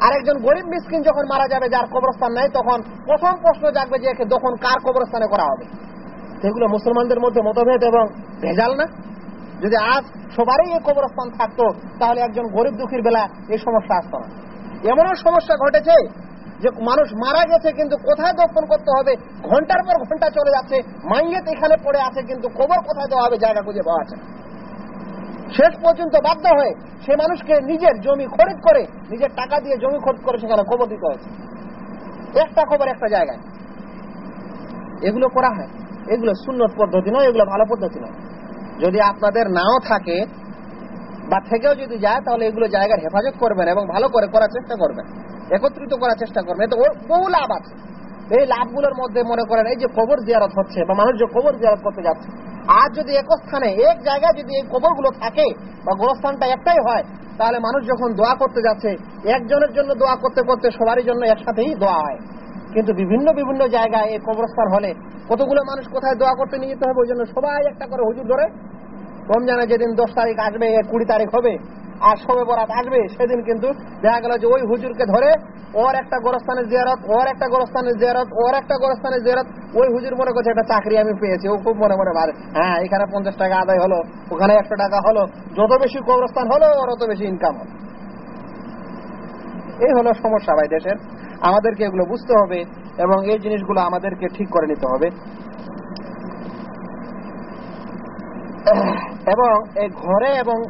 আরেকজন গরিব মিসকিন যখন মারা যাবে, যার কবরস্থান নাই, তখন প্রথম প্রশ্ন জাগবে যে তখন কার কবরস্থানে করা হবে? এগুলো মুসলমানদের মধ্যে মতভেদ এবং ভেজাল না। যদি আজ সবারই এই কবরস্থান থাকতো, তাহলে একজন গরিব দুঃখীর বেলা এই সমস্যা আসতো না। এমনও সমস্যা ঘটেছে যে মানুষ মারা গেছে, কিন্তু কোথায় দফন করতে হবে? ঘণ্টার পর ঘণ্টা চলে যাচ্ছে মাইয়েত এখানে পড়ে আছে, কিন্তু কবর কোথায় দেওয়া হবে, জায়গা খুঁজে পাওয়া আছে শেষ পর্যন্ত বাধ্য হয়ে সে মানুষকে নিজের জমি খরিদ করে, নিজের টাকা দিয়ে জমি খরিদ করে সেখানে কবর দিতে হয়েছে। একটা খবর একটা জায়গায়। এগুলো করা হয়। এগুলো সুন্নত পদ্ধতি নয়, এগুলো ভালো পদ্ধতি নয়। যদি আপনাদের নাও থাকে বা থেকেও যদি যায়, তাহলে এগুলো জায়গার হেফাজত করবেন এবং ভালো করে করার চেষ্টা করবেন। একত্রিত করার চেষ্টা করবেন। এতে বহু লাভ আছে। এই লাভগুলোর মধ্যে মনে করেন, এই যে কবর জিয়ারত হচ্ছে বা মানুষ যে কবর জিয়ারত করতে যাচ্ছে, আর যদি এক স্থানে, এক জায়গায় যদি এই কবরগুলো থাকে বা গোরস্থানটা একটাই হয়, তাহলে মানুষ যখন দোয়া করতে যাচ্ছে, একজনের জন্য দোয়া করতে করতে সবারই জন্য একসাথেই দোয়া হয়। কিন্তু বিভিন্ন বিভিন্ন জায়গায় এই কবরস্থান হলে কতগুলো মানুষ কোথায় দোয়া করতে নিয়ে যেতে হবে, ওই জন্য সবাই একটা করে হুজুর ধরে। রমজানে যেদিন দশ তারিখ আসবে কুড়ি তারিখ হবে, আর সবে বরাত আসবে, সেদিন কিন্তু দেখা গেল যে ওই হুজুরকে ধরে ওর একটা গোরস্থানের জিয়ারত, ওর একটা গোরস্থানের জিয়ারত, ওর একটা গোরস্থানের জিয়ারত, ওই হুজুর মনে করছে একটা চাকরি আমি পেয়েছি। ও খুব মনে মনে ভাবে হ্যাঁ এখানে পঞ্চাশ টাকা আদায় হলো, ওখানে একশো টাকা হলো, যত বেশি কবরস্থান হলো, ওর অত বেশি ইনকাম হলো। এই হলো সমস্যা ভাই দেশের। আমাদেরকে এগুলো বুঝতে হবে এবং এই জিনিসগুলো আমাদেরকে ঠিক করে নিতে হবে। এবং এই ঘরে এবং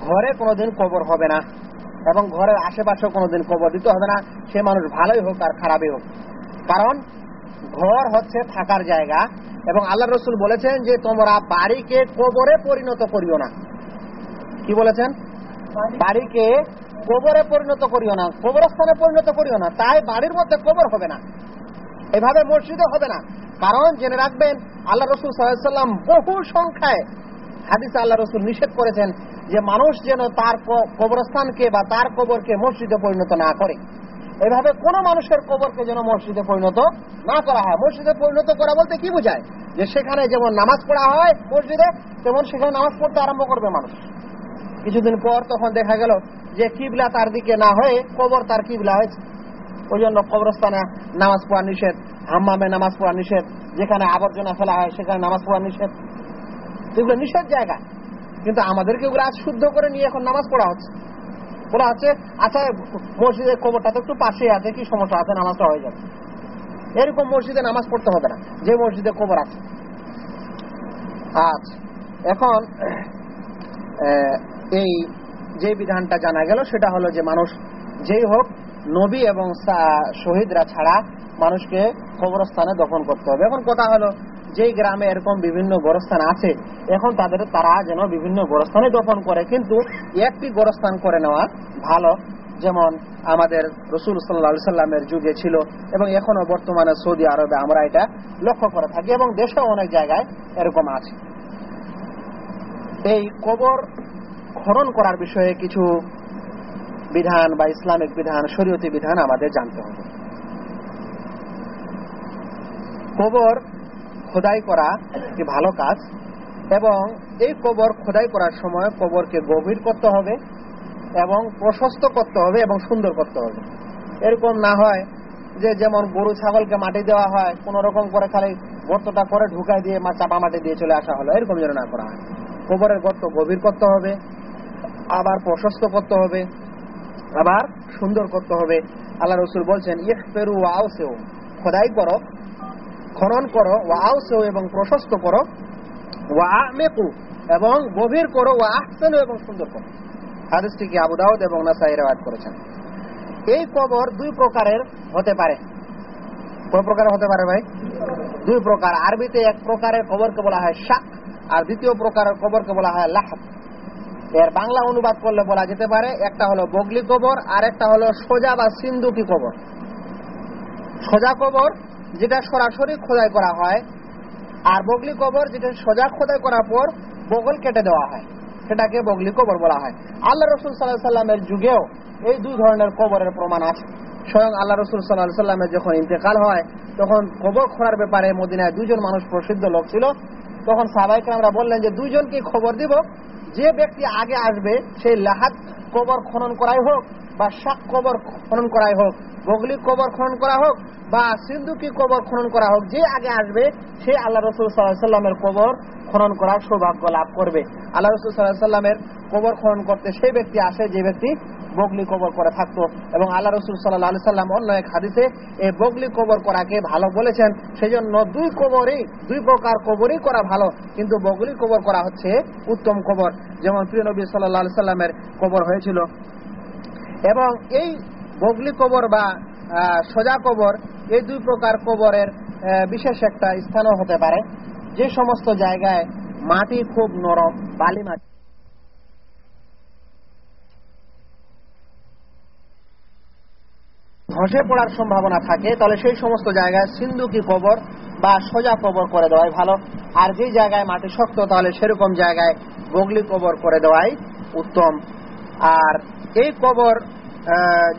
ঘরে কোনোদিন কবর হবে না এবং ঘরের আশেপাশে কোনোদিন কবর দিতে হবে না। সে মানুষ ভালোই হোক আর খারাপই হোক। কারণ ঘর হচ্ছে থাকার জায়গা এবং আল্লাহ রসুল বলেছেন যে, তোমরা বাড়িকে কবরে পরিণত করিও না। কি বলেছেন? বাড়িকে কবরে পরিণত করিও না, কবরস্থানে পরিণত করিও না, তাই বাড়ির মধ্যে কবর হবে না। এভাবে মসজিদে হবে না। কারণ জেনে রাখবেন, আল্লাহ রসুল সাল্লাম বহু সংখ্যায় হাদিসে আল্লাহ রসুল নিষেধ করেছেন যে মানুষ যেন তার কবরস্থানকে বা তার কবরকে মসজিদে পরিণত না করে। এভাবে কোন মানুষের কবরকে যেন মসজিদে পরিণত না করা হয়। মসজিদে পরিণত করা বলতে কি বোঝায়? যে সেখানে যেমন নামাজ পড়া হয় মসজিদে, তেমন সেখানে নামাজ পড়তে আরম্ভ করবে মানুষ। কিছুদিন পর তখন দেখা গেল যে কিবলা তার দিকে না হয়ে কবর তার কিবলা হয়েছে। ওই জন্য কবরস্থানে নামাজ পড়া নিষেধ, হাম্মামে নামাজ পড়া নিষেধ, যেখানে আবর্জনা ফেলা হয় সেখানে নামাজ পড়া নিষেধ। এগুলো নিষেধ জায়গা। কিন্তু আমাদেরকে ওগুলো আজ শুদ্ধ করে নিয়ে এখন নামাজ পড়া হচ্ছে। বলা হচ্ছে আচ্ছা মসজিদের কবরটা তো একটু পাশে আছে, কি সমস্যা আছে? নামাজটা হয়ে যাবে। এরকম মসজিদে নামাজ পড়তে হবে না, যে মসজিদে কবর আছে। আচ্ছা এখন এই যে বিধানটা জানা গেল, সেটা হলো যে মানুষ যেই হোক, নবী এবং শহীদরা ছাড়া মানুষকে কবরস্থানে দফন করতে হবে। এখন কথা হলো, যেই গ্রামে এরকম বিভিন্ন গোরস্থান আছে, এখন তাদের, তারা যেন বিভিন্ন গোরস্থানে দফন করে। কিন্তু একটি গোরস্থান করে নেওয়া ভালো। যেমন আমাদের রসুল সাল্লা সাল্লামের যুগে ছিল, এবং এখনও বর্তমানে সৌদি আরবে আমরা এটা লক্ষ্য করে থাকি, এবং দেশেও অনেক জায়গায় এরকম আছে। এই কবর খনন করার বিষয়ে কিছু বিধান বা ইসলামিক বিধান, শরীয়তি বিধান আমাদের জানতে হবে। কবর খোদাই করা একটি ভালো কাজ এবং এই কবর খোদাই করার সময় কবরকে গভীর করতে হবে এবং প্রশস্ত করতে হবে এবং সুন্দর করতে হবে। এরকম না হয় যে যেমন গরু ছাগলকে মাটি দেওয়া হয়, কোন রকম করে খালি গর্তটা করে ঢুকাই দিয়ে চাপা মাটি দিয়ে চলে আসা হলো। এরকম যেন না করা হয়। কবরের গর্ত গভীর করতে হবে। আবার প্রশস্ত করতে হবে, আবার সুন্দর করতে হবে। আল্লাহ রসুল বলছেন পেরু আও সেও খোদাই করো, খনন করো ওয়াও সেও এবং প্রশস্ত করো, ওয়া মেকু এবং গভীর করো, ওয়া আহসেন এবং সুন্দর করো। হাদিসটিকে আবু দাউদ এবং নাসাই রেওয়াজ করেছেন? এই কবর দুই প্রকারের হতে পারে। কয় প্রকার হতে পারে ভাই? দুই প্রকার। আরবিতে এক প্রকারের কবরকে বলা হয় শাক, আর দ্বিতীয় প্রকারের কবরকে বলা হয় লাহাব। এর বাংলা অনুবাদ করলে বলা যেতে পারে, একটা হলো বগলি কবর আর একটা হলো সোজা বা সিন্ধুকি কবর। সোজা কবর যেটা সরাসরি খোদাই করা হয়, আর বগলি কবর যেটা সোজা খোদাই করার পর বগল কেটে দেওয়া হয়। সেটাকে বগলি কবর বলা হয়। আল্লাহ রসুল সাল্লাহ সাল্লামের যুগেও এই দুই ধরনের কবরের প্রমাণ আছে। স্বয়ং আল্লাহ রসুল সাল্লাহ সাল্লামের যখন ইন্তেকাল হয়, তখন কবর খোঁড়ার ব্যাপারে মদিনায় দুজন মানুষ প্রসিদ্ধ লোক ছিল। তখন সাবাইকে আমরা বললেন যে দুইজনকে খবর দিব যে ব্যক্তি আগে আসবে সেই লাহাত কবর খনন করাই হোক বা শাক কবর খনন করাই হোক, বগলি কবর খনন করা হোক, বা সিন্ধুকি কবর খনন করা হোক, যে আগে আসবে, সে আল্লাহ রসুল সাল্লাহ সাল্লামের কবর খনন করার সৌভাগ্য লাভ করবে। আল্লাহ রসুল সাল্লাহ সাল্লামের কবর খনন করতে সেই ব্যক্তি আসে, যে ব্যক্তি বগলি কবর করে থাকতো। এবং আল্লাহ রসুল সাল্লাহ সাল্লাম অন্য এক হাদিসে এই বগলি কবর করাকে ভালো বলেছেন। সেই জন্য দুই কবরই, দুই প্রকার কবরই করা ভালো, কিন্তু বগলি কবর করা হচ্ছে উত্তম কবর। যেমন প্রিয় নবী সাল্লাহ সাল্লামের কবর হয়েছিল এবং এই বগলি কবর বা সোজা কবর, এই দুই প্রকার কবরের বিশেষ একটা স্থানও হতে পারে। যে সমস্ত জায়গায় মাটি খুব নরম, বালি মাটি। ধসে পড়ার সম্ভাবনা থাকে, তাহলে সেই সমস্ত জায়গায় সিন্ধুকি কবর বা সোজা কবর করে দেওয়াই ভালো। আর যে জায়গায় মাটি শক্ত, তাহলে সেরকম জায়গায় বগলি কবর করে দেওয়াই উত্তম। আর এই কবর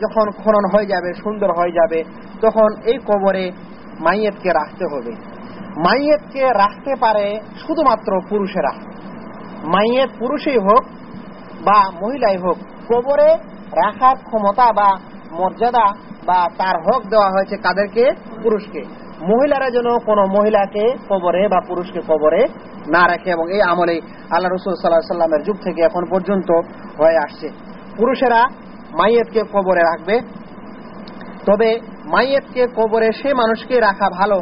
যখন খনন হয়ে যাবে, সুন্দর হয়ে যাবে, তখন এই কবরে মাইয়েতকে রাখতে হবে। মাইয়েতকে রাখতে পারে শুধুমাত্র পুরুষেরা। মাইয়েত পুরুষই হোক বা মহিলাই হোক, কবরে রাখার ক্ষমতা বা মর্যাদা বা তার হক দেওয়া হয়েছে কাদেরকে? পুরুষকে। মহিলারা যেন কোন মহিলাকে কবরে বা পুরুষকে কবরে না রাখে এবং এই আমলে আল্লাহ রসুল সাল্লাহ সাল্লামের যুগ থেকে এখন পর্যন্ত হয়ে আসছে। পুরুষেরা মাইয়েতকে কবরে রাখবে। তবে মাইয়েতকে কবরে সে মানুষকে রাখা ভালো,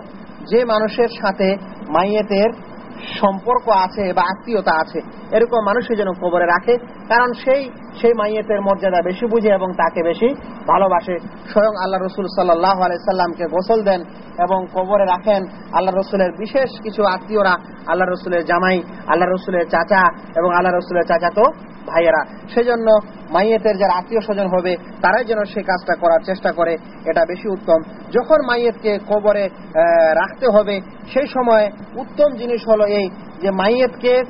যে মানুষের সাথে মাইয়েতের সম্পর্ক আছে বা আত্মীয়তা আছে, এরকম মানুষের যেন কবরে রাখে। কারণ সেই সেই মাইয়েতের মর্যাদা বেশি বুঝে এবং তাকে বেশি ভালোবাসে। স্বয়ং আল্লাহ রসুল সাল্লাহ আলাইসাল্লামকে গোসল দেন এবং কবরে রাখেন আল্লাহ রসুলের বিশেষ কিছু আত্মীয়রা, আল্লাহ রসুলের জামাই, আল্লাহ রসুলের চাচা এবং আল্লাহ রসুলের চাচা তো ভাইয়েরা। সেজন্য মাইয়েতের যারা আত্মীয় স্বজন হবে, তারাই যেন সেই কাজটা করার চেষ্টা করে, এটা বেশি উত্তম। যখন মাইয়েতকে কবরে রাখতে হবে, সেই সময় উত্তম জিনিস হলো এই যে মাইয়েতকে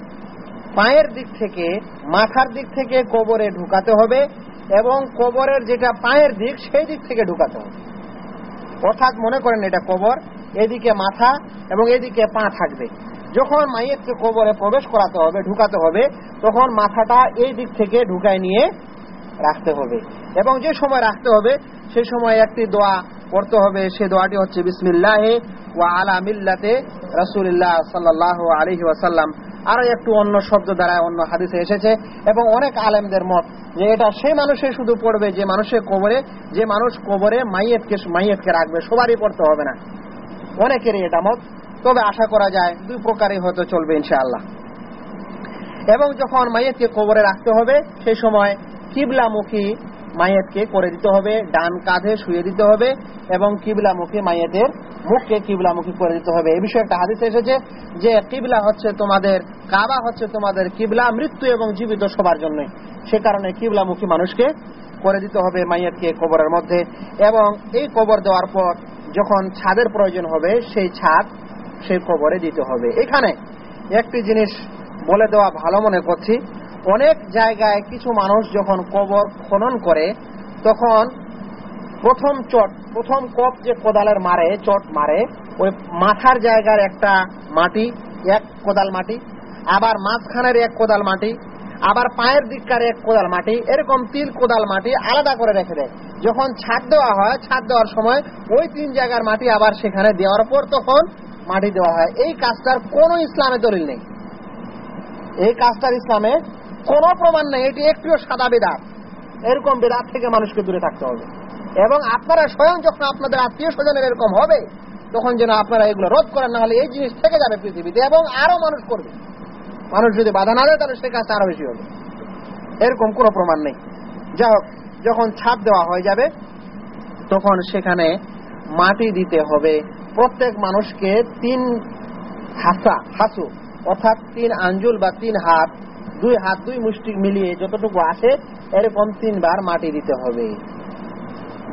পায়ের দিক থেকে, মাথার দিক থেকে কবরে ঢুকাতে হবে এবং কবরের যেটা পায়ের দিক, সেই দিক থেকে ঢুকাতে হবে। অর্থাৎ মনে করেন এটা কবর, এদিকে মাথা এবং এদিকে পা থাকবে। যখন মাইয়েতকে কবরে প্রবেশ করাতে হবে, ঢুকাতে হবে, তখন মাথাটা এই দিক থেকে ঢুকায় নিয়ে রাখতে হবে। এবং যে সময় রাখতে হবে সেই সময় একটি দোয়া পড়তে হবে। সে দোয়াটি হচ্ছে, বিসমিল্লাহে ওয়া আলা মিল্লাতে রসুল্লাহ সাল্লাহ আলহি ওয়াসাল্লাম। আরও একটু অন্য শব্দ দ্বারা অন্য হাদিসে এসেছে এবং অনেক আলেমদের মত যে এটা সেই মানুষে শুধু পড়বে, যে মানুষের কবরে, যে মানুষ কবরে মাইয়েতকে মাইয়েতকে রাখবে, সবারই পড়তে হবে না। অনেকেরই এটা মত। তবে আশা করা যায় দুই প্রকারই হয়তো চলবে ইনশাআল্লাহ। এবং যখন মাইয়েতকে কবরে রাখতে হবে, সেই সময় কিবলামুখী মাইয়েতকে করে দিতে হবে, ডান কাঁধে শুয়ে দিতে হবে এবং কিবলামুখী মাইয়েতের মুখকে কিবলামুখী করে দিতে হবে। এই বিষয়ে একটা হাদিস এসেছে যে কিবলা হচ্ছে তোমাদের, কাবা হচ্ছে তোমাদের কিবলা মৃত্যু এবং জীবিত সবার জন্যই সে কারণে কিবলামুখী মানুষকে করে দিতে হবে মাইয়েতকে কবরের মধ্যে এবং এই কবর দেওয়ার পর যখন ছাদের প্রয়োজন হবে, সেই ছাদ সেই কবরে দিতে হবে। এখানে একটি জিনিস বলে দেওয়া ভালো মনে করছি। অনেক জায়গায় কিছু মানুষ যখন কবর খনন করে, তখন প্রথম চট, প্রথম কপ যে কোদালের মারে, চট মারে, ওই মাথার জায়গার একটা মাটি, এক কোদাল মাটি, আবার মাঝখানের এক কোদাল মাটি, আবার পায়ের দিককার এক কোদাল মাটি, এরকম তিন কোদাল মাটি আলাদা করে রেখে দেয়। যখন ছাদ দেওয়া হয়, ছাদ দেওয়ার সময় ওই তিন জায়গার মাটি আবার সেখানে দেওয়ার পর তখন মাটি দেওয়া হয়। এই কাজটার কোন ইসলামে দলিল নেই। এই কাজটার ইসলামে কোন প্রমাণ নেই, এটি একটিও সাদা বেদাত। এরকম বেদাত থেকে মানুষকে দূরে থাকতে হবে। এবং আপনারা স্বয়ং যখন আপনাদের আত্মীয় স্বজনের এরকম হবে, তখন যেন আপনারা এগুলো রোধ করেন, না হলে এই জিনিস থেকে যাবে পৃথিবীতে এবং আরও মানুষ করবে। মানুষ যদি বাধা না দেয়, তাহলে সে কাজটা আরও বেশি হবে। এরকম কোন প্রমাণ নেই। যা হোক, যখন ছাপ দেওয়া হয়ে যাবে, তখন সেখানে মাটি দিতে হবে। প্রত্যেক মানুষকে তিন হাসা, হাসু, অর্থাৎ তিন আঞ্জুল বা তিন হাত দুই হাত, দুই মুষ্টি মিলিয়ে যতটুকু আসে এরকম তিনবার মাটি দিতে হবে।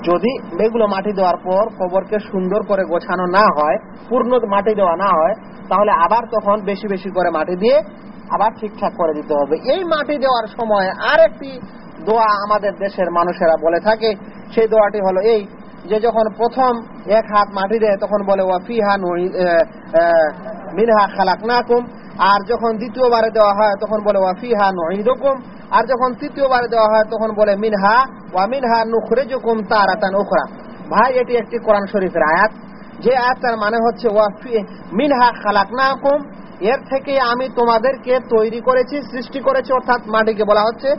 যদি এগুলো মাটি দেওয়ার পর কবরকে সুন্দর করে গোছানো না হয়, পূর্ণ মাটি দেওয়া না হয়, তাহলে আবার তখন বেশি বেশি করে মাটি দিয়ে আবার ঠিকঠাক করে দিতে হবে। এই মাটি দেওয়ার সময় আর একটি দোয়া আমাদের দেশের মানুষেরা বলে থাকে। সেই দোয়াটি হলো এই যে যখন প্রথম এক হাত মাটি দেয়, তখন বলে ওয়াফিহা মিনহা খালাক নাকুম আর যখন দ্বিতীয়বারে দেওয়া হয়, তখন বলে ওয়াফিহা নহিদুকুম আর যখন তৃতীয়বারে দেওয়া হয়, তখন বলে, মিনহা ওয়া মিনহা নুখরেজুকুম তারাতান উখরা। ভাই, এটি একটি কোরআন শরীফের আয়াত। যে আয়াতটার মানে হচ্ছে ওয়াফি মিনহা খালাক নাকুম এর থেকে আমি তোমাদেরকে তৈরি করেছি, সৃষ্টি করেছি, অর্থাৎ মাটিকে বলা হচ্ছে।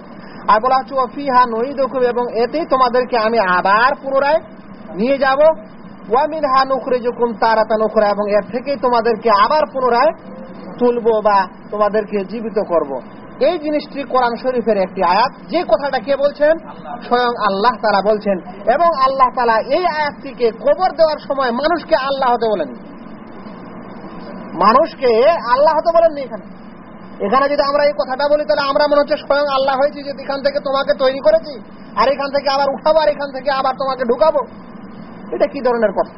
আর বলা হচ্ছে ওয়াফিহা নহিদুকুম এবং এতেই তোমাদেরকে আমি আবার পুনরায় নিয়ে যাব। ওয়ামিন হা নুখরে যখন তারাতা নুখরা এবং এর থেকেই তোমাদেরকে আবার পুনরায় তুলবো বা তোমাদেরকে জীবিত করব। এই জিনিসটি কোরআন শরীফের একটি আয়াত। যে কথাটা কে বলছেন? স্বয়ং আল্লাহ তারা বলছেন। এবং আল্লাহ তালা এই আয়াতটিকে কবর দেওয়ার সময় মানুষকে আল্লাহ হতে বলেন মানুষকে আল্লাহ হতে বলেননি এখানে। এখানে যদি আমরা এই কথাটা বলি, তাহলে আমরা মনে হচ্ছে স্বয়ং আল্লাহ হয়েছি, যে এখান থেকে তোমাকে তৈরি করেছি, আর এখান থেকে আবার উঠাবো, আর এখান থেকে আবার তোমাকে ঢুকাবো। এটা কি ধরনের কথা?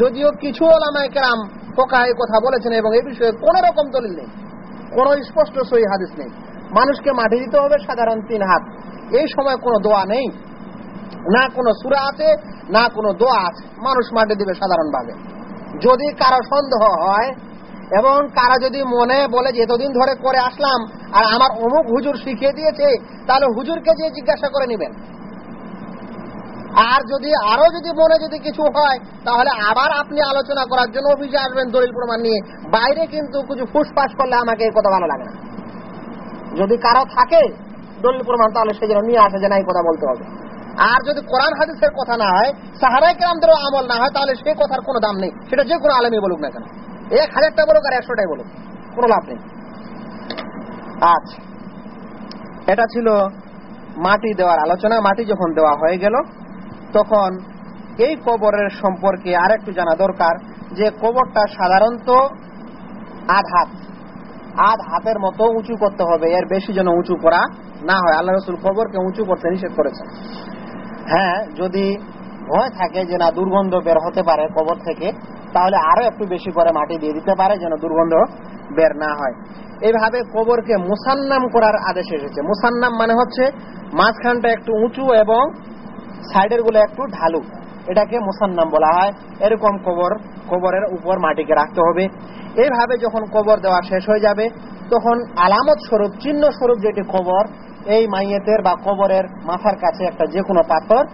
যদিও কিছু ওলামায় কেরাম পোকা এই কথা বলেছেন এবং এই বিষয়ে কোন রকম দলিল নেই, কোন স্পষ্ট সই হাদিস নেই। মানুষকে মাটি দিতে হবে সাধারণ তিন হাত। এই সময় কোনো দোয়া নেই, না কোনো সুরা আছে, না কোনো দোয়া আছে। মানুষ মাটি দিবে সাধারণভাবে। যদি কারও সন্দেহ হয় এবং কারা যদি মনে বলে যে এতদিন ধরে করে আসলাম আর আমার অমুক হুজুর শিখিয়ে দিয়েছে, তাহলে হুজুরকে যে জিজ্ঞাসা করে নেবেন? আর যদি, আরও যদি মনে যদি কিছু হয়, তাহলে আবার আপনি আলোচনা করার জন্য অফিসে আসবেন দলিল প্রমাণ নিয়ে। বাইরে কিন্তু কিছু ফুসফাস করলে আমাকে এই কথা ভালো লাগে না। যদি কারও থাকে দলিল প্রমাণ, তাহলে সে যেন নিয়ে আসে যে না, এই কথা বলতে হবে। আর যদি কোরআন হাদিসের কথা না হয় সাহারাই কেরামদেরও আমল না হয়, তাহলে সেই কথার কোনো দাম নেই। সেটা যে কোনো আলমী বলুক না কেন। এক হাজারটা বলুক আর একশোটাই বলুক, কোনো লাভ নেই। আচ্ছা। এটা ছিল মাটি দেওয়ার আলোচনা। মাটি যখন দেওয়া হয়ে গেল তখন এই কবরের সম্পর্কে আরেকটু জানা দরকার যে কবরটা সাধারণত আধ হাত। আধ হাতের মতো উঁচু করতে হবে, এর বেশি যেন উঁচু করা না হয়। আল্লাহ রসুল কবরকে উঁচু করতে নিষেধ করেছেন। হ্যাঁ যদি ভয় থাকে যে না দুর্গন্ধ বের হতে পারে কবর থেকে, তাহলে আরও একটু বেশি করে মাটি দিয়ে দিতে পারে যেন দুর্গন্ধ বের না হয়। এইভাবে কবরকে মুসান্নাম করার আদেশ এসেছে। মুসান্নাম মানে হচ্ছে মাঝখানটা একটু উঁচু এবং সাইডেরগুলো একটু ঢালু। এটাকে মুসান্নাম বলা হয়। এরকম কবর, কবরের উপর মাটিকে রাখতে হবে। এইভাবে যখন কবর দেওয়া শেষ হয়ে যাবে, তখন আলামত স্বরূপ, চিহ্ন স্বরূপ যেটি কবর, এই মাইয়েতের বা কবরের মাথার কাছে একটা যে কোনো পাথর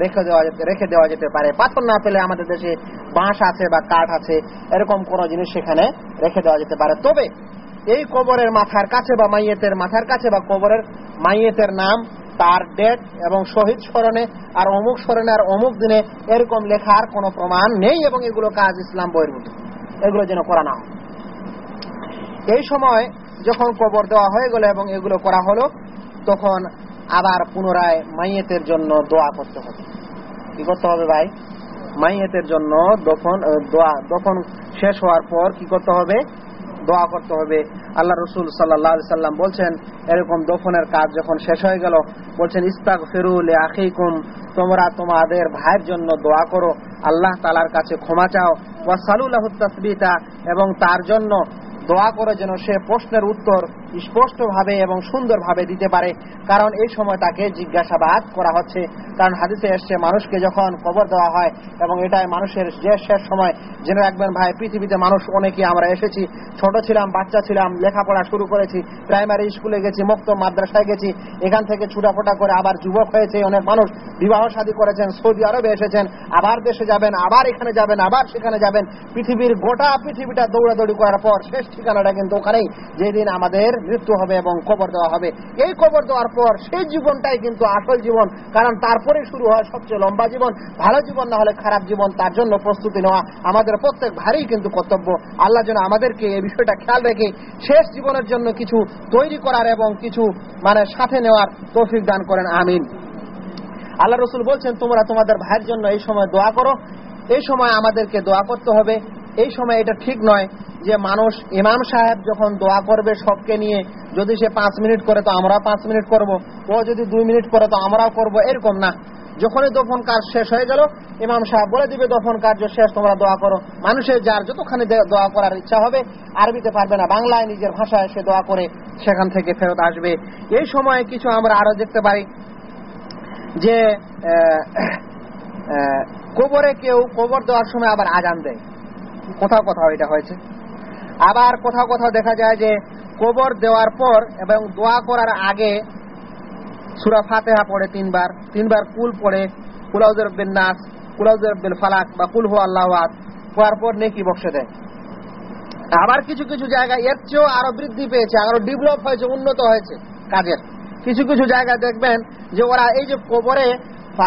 রেখে দেওয়া যেতে, রেখে দেওয়া যেতে পারে। পাথর না পেলে আমাদের দেশে বাঁশ আছে বা কাঠ আছে, এরকম কোন জিনিস সেখানে রেখে দেওয়া যেতে পারে। তবে এই কবরের মাথার কাছে বা মাইয়েতের মাথার কাছে বা কবরের মাইয়েতের নাম তার ডেট এবং শহীদ স্মরণে আর অমুক স্মরণে আর অমুক দিনে এরকম লেখার কোনো প্রমাণ নেই এবং এগুলো কাজ ইসলাম বহির্ভূত এগুলো যেন করা না এই সময় যখন কবর দেওয়া হয়ে গেল এবং এগুলো করা হলো, তখন আবার পুনরায় মাইয়েতের জন্য দোয়া করতে হবে। কি করতে হবে ভাই? মাইয়েতের জন্য দফন দোয়া, দফন শেষ হওয়ার পর কি করতে হবে? দোয়া করতে হবে। আল্লাহ রসুল সাল্লাহ সাল্লাম বলছেন, এরকম দফনের কাজ যখন শেষ হয়ে গেল, বলছেন ইস্তাক ফেরুল আখিকুম তোমরা তোমাদের ভাইয়ের জন্য দোয়া করো, আল্লাহ তালার কাছে ক্ষমা চাও ওয়াসালুল্লাহ তসবিতা, এবং তার জন্য দোয়া করে যেন সে প্রশ্নের উত্তর স্পষ্টভাবে এবং সুন্দরভাবে দিতে পারে, কারণ এই সময় তাকে জিজ্ঞাসাবাদ করা হচ্ছে। কারণ হাদিসে এসছে, মানুষকে যখন কবর দেওয়া হয়, এবং এটাই মানুষের যে শেষ সময় জেনে রাখবেন ভাই, পৃথিবীতে মানুষ অনেকে আমরা এসেছি, ছোট ছিলাম, বাচ্চা ছিলাম, লেখাপড়া শুরু করেছি, প্রাইমারি স্কুলে গেছি, মুক্ত মাদ্রাসায় গেছি, এখান থেকে ছুটাফোটা করে আবার যুবক হয়েছে, অনেক মানুষ বিবাহ শাদী করেছেন, সৌদি আরবে এসেছেন, আবার দেশে যাবেন, আবার এখানে যাবেন, আবার সেখানে যাবেন। পৃথিবীর গোটা পৃথিবীটা দৌড়াদৌড়ি করার পর শেষ ঠিকানাটা কিন্তু ওখানেই। যেদিন আমাদের মৃত্যু হবে এবং কবর দেওয়া হবে। এই কবর দেওয়ার পর সেই জীবনটাই কিন্তু আসল জীবন, কারণ তারপরে শুরু হয় সবচেয়ে লম্বা জীবন। ভালো জীবন না হলে খারাপ জীবন, তার জন্য প্রস্তুতি নেওয়া আমাদের প্রত্যেক ভারী কিন্তু কর্তব্য। আল্লাহ যেন আমাদেরকে এই বিষয়টা খেয়াল রেখে শেষ জীবনের জন্য কিছু তৈরি করার এবং কিছু মানে সাথে নেওয়ার তৌফিক দান করেন। আমিন। আল্লাহ রসুল বলছেন, তোমরা তোমাদের ভাইয়ের জন্য এই সময় দোয়া করো। এই সময় আমাদেরকে দোয়া করতে হবে। এই সময় এটা ঠিক নয় যে মানুষ ইমাম সাহেব যখন দোয়া করবে সবকে নিয়ে, যদি সে পাঁচ মিনিট করে তো আমরা পাঁচ মিনিট করব, ও যদি দুই মিনিট করে তো আমরাও করব, এরকম না। যখনই দফন কাজ শেষ হয়ে গেল, ইমাম সাহেব বলে দিবে, দফন কার্য শেষ, তোমরা দোয়া করো। মানুষের যার যতখানি দোয়া করার ইচ্ছা হবে, আরবিতে পারবে না, বাংলায় নিজের ভাষায় সে দোয়া করে সেখান থেকে ফেরত আসবে। এই সময়ে কিছু আমরা আরও দেখতে পারি যে কবরে কেউ কবর দেওয়ার সময় আবার আজান দেয়। কোথাও কোথাও এটা হয়েছে। আবার কোথাও কোথাও দেখা যায় যে কবর দেওয়ার পর এবং দোয়া করার আগে সুরা ফাতেহা পড়ে তিনবার তিনবার কুল পড়ে কুলাউজের বিন নাস কুলাউজের বিল ফালাক বা কুল হু আল্লাহ পড়ার পর নেকি বক্সে দেয়। আবার কিছু কিছু জায়গায় এর চেয়েও আরও বৃদ্ধি পেয়েছে, আরও ডেভেলপ হয়েছে, উন্নত হয়েছে কাজের। কিছু কিছু জায়গায় দেখবেন যে ওরা এই যে কবরে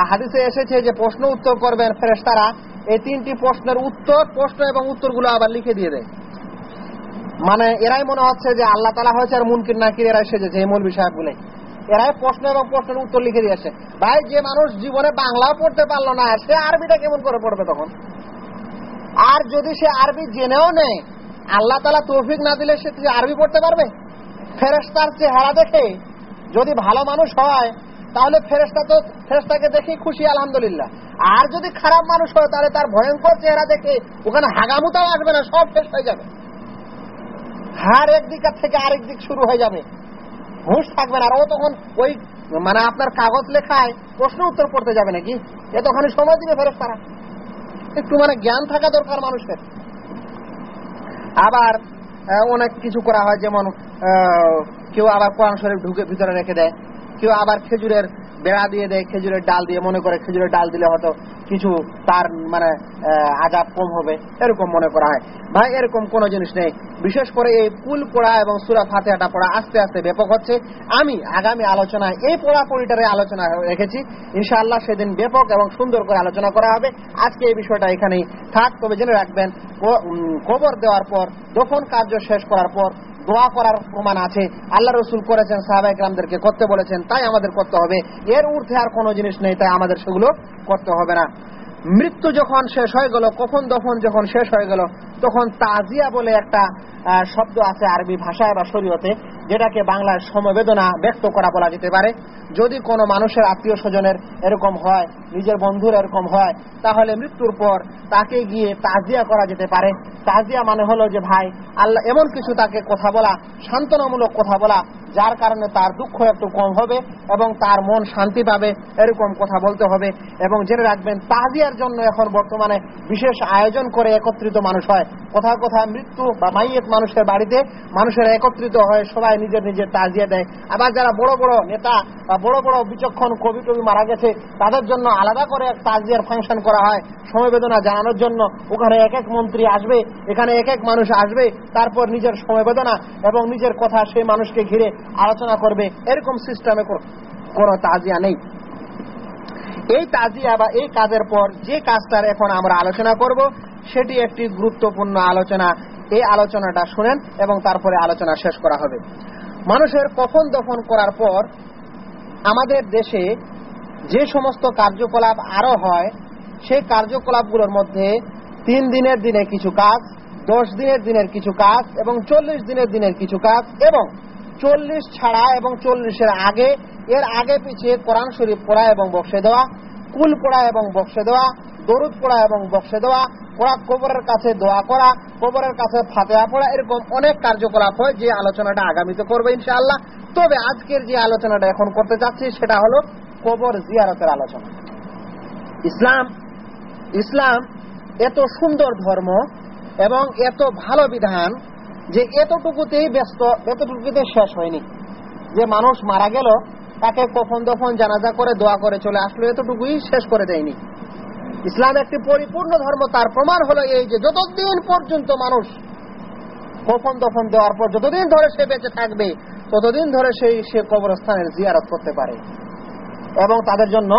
হাদিসে এসেছে যে প্রশ্ন উত্তর করবেন ফেরেশতারা এই তিনটি প্রশ্নের উত্তর, প্রশ্ন এবং উত্তরগুলো আবার লিখে দিয়ে দেয়। মানে এরাই মনে হচ্ছে যে আল্লাহ তালা হয়েছে আর মুনকির নাকির এরাই সেজেছে এই মৌলবি সাহেব বলে এরাই প্রশ্ন এবং প্রশ্নের উত্তর লিখে দিয়েছে ভাই, যে মানুষ জীবনে বাংলাও পড়তে পারল না, সে আরবিটা কেমন করে পড়বে তখন? আর যদি সে আরবি জেনেও নেয়, আল্লাহ তালা তৌফিক না দিলে সে আরবি পড়তে পারবে? ফেরেস্তার চেহারা দেখে যদি ভালো মানুষ হয় তাহলে ফেরেস্তা তো ফেরেস্তাকে দেখে খুশি, আলহামদুলিল্লাহ। আর যদি খারাপ মানুষ হয়, তাহলে তার ভয়ঙ্কর চেহারা দেখে ওখানে হাগামুতাও আসবে না, সব শেষ হয়ে যাবে। হার একদিক থেকে আরেক দিক শুরু হয়ে যাবে। হুঁশ থাকবে না, আর ও তখন ওই মানে আপনার কাগজ লেখায় প্রশ্ন উত্তর করতে যাবে নাকি? এ তখন সময় দিবে ফেরত তারা একটু মানে জ্ঞান থাকা দরকার মানুষের। আবার অনেক কিছু করা হয়, যেমন কেউ আবার কোরআন শরীফ ঢুকে ভিতরে রেখে দেয়। কেউ আবার খেজুরের বেড়া দিয়ে দেয়, খেজুরের ডাল দিয়ে, মনে করে খেজুরের ডাল দিলে হয়তো কিছু তার মানে আজাব কম হবে, এরকম মনে করা হয়। ভাই, এরকম কোন জিনিস নেই। বিশেষ করে এই কুল পড়া এবং সুরা ফাতেহাটা পড়া আস্তে আস্তে ব্যাপক হচ্ছে। আমি আগামী আলোচনায় এই পড়া পড়িটারে আলোচনা রেখেছি। ইনশাআল্লাহ সেদিন ব্যাপক এবং সুন্দর করে আলোচনা করা হবে। আজকে এই বিষয়টা এখানেই থাক। তবে জেনে রাখবেন কবর দেওয়ার পর, দফন কার্য শেষ করার পর দোয়া করার প্রমাণ আছে। আল্লাহ রসুল করেছেন সাহাবাহ গ্রামদেরকে করতে বলেছেন, তাই আমাদের করতে হবে। এর ঊর্ধ্বে আর কোনো জিনিস নেই, তাই আমাদের সেগুলো করতে হবে না। মৃত্যু যখন শেষ হয়ে গেল, কখন দফন যখন শেষ হয়ে গেল, তখন তাজিয়া বলে একটা শব্দ আছে আরবি ভাষায় বা শরীয়তে। যেটাকে বাংলায় সমবেদনা ব্যক্ত করা বলা যেতে পারে। যদি কোনো মানুষের আত্মীয় স্বজনের এরকম হয়, নিজের বন্ধুর এরকম হয়, তাহলে মৃত্যুর পর তাকে গিয়ে তাজিয়া করা যেতে পারে। তাজিয়া মানে হলো যে, ভাই, আল্লাহ এমন কিছু তাকে কথা বলা, সান্ত্বনামূলক কথা বলা, যার কারণে তার দুঃখ একটু কম হবে এবং তার মন শান্তি পাবে, এরকম কথা বলতে হবে। এবং জেনে রাখবেন, তাজিয়ার জন্য এখন বর্তমানে বিশেষ আয়োজন করে একত্রিত মানুষ হয়। কোথাও কোথাও মৃত্যু বা মাইয়েত মানুষের বাড়িতে মানুষের একত্রিত হয়ে সবাই নিজের নিজের তাজিয়া দেয়। আবার যারা বড় বড় নেতা বা বড় বড় বিচক্ষণ কবি টবি মারা গেছে, তাদের জন্য আলাদা করে এক তাজিয়ার ফাংশন করা হয় সমবেদনা জানানোর জন্য। ওখানে এক এক মন্ত্রী আসবে, এখানে এক এক মানুষ আসবে, তারপর নিজের সমবেদনা এবং নিজের কথা সেই মানুষকে ঘিরে আলোচনা করবে। এরকম সিস্টেমে কোনো তাজিয়া নেই। এই তাজিয়া বা এই কাজের পর যে কাজটার এখন আমরা আলোচনা করব, সেটি একটি গুরুত্বপূর্ণ আলোচনা। এই আলোচনাটা শুনেন এবং তারপরে আলোচনা শেষ করা হবে। মানুষের কফন দফন করার পর আমাদের দেশে যে সমস্ত কার্যকলাপ আরও হয়, সেই কার্যকলাপগুলোর মধ্যে তিন দিনের দিনে কিছু কাজ, দশ দিনের দিনের কিছু কাজ এবং চল্লিশ দিনের দিনের কিছু কাজ এবং চল্লিশ ছাড়া এবং চল্লিশের আগে, এর আগে পিছিয়ে কোরআন শরীফ পড়া এবং বক্সে দেওয়া কুল পড়া এবং বক্সে দেওয়া দরুদ পড়া এবং বক্সে দেওয়া ওরা কবরের কাছে দোয়া করা, কবরের কাছে ফাতেহা পড়া, এরকম অনেক কার্যকলাপ হয় যে আলোচনাটা আগামীতে করবে ইনশাআল্লাহ। তবে আজকের যে আলোচনাটা এখন করতে যাচ্ছি, সেটা হলো কবর জিয়ারতের আলোচনা। ইসলাম ইসলাম এত সুন্দর ধর্ম এবং এত ভালো বিধান যে এতটুকুতেই ব্যস্ত এতটুকুতে শেষ হয়নি। যে মানুষ মারা গেল তাকে কখন দফন, জানাজা করে, দোয়া করে চলে আসলো, এতটুকুই শেষ করে দেয়নি। ইসলাম একটি পরিপূর্ণ ধর্ম, তার প্রমাণ হলো এই যে যতদিন পর্যন্ত মানুষ কখন দফন দেওয়ার পর যতদিন ধরে সে বেঁচে থাকবে, ততদিন ধরে সেই, সে কবরস্থানের জিয়ারত করতে পারে। এবং তাদের জন্য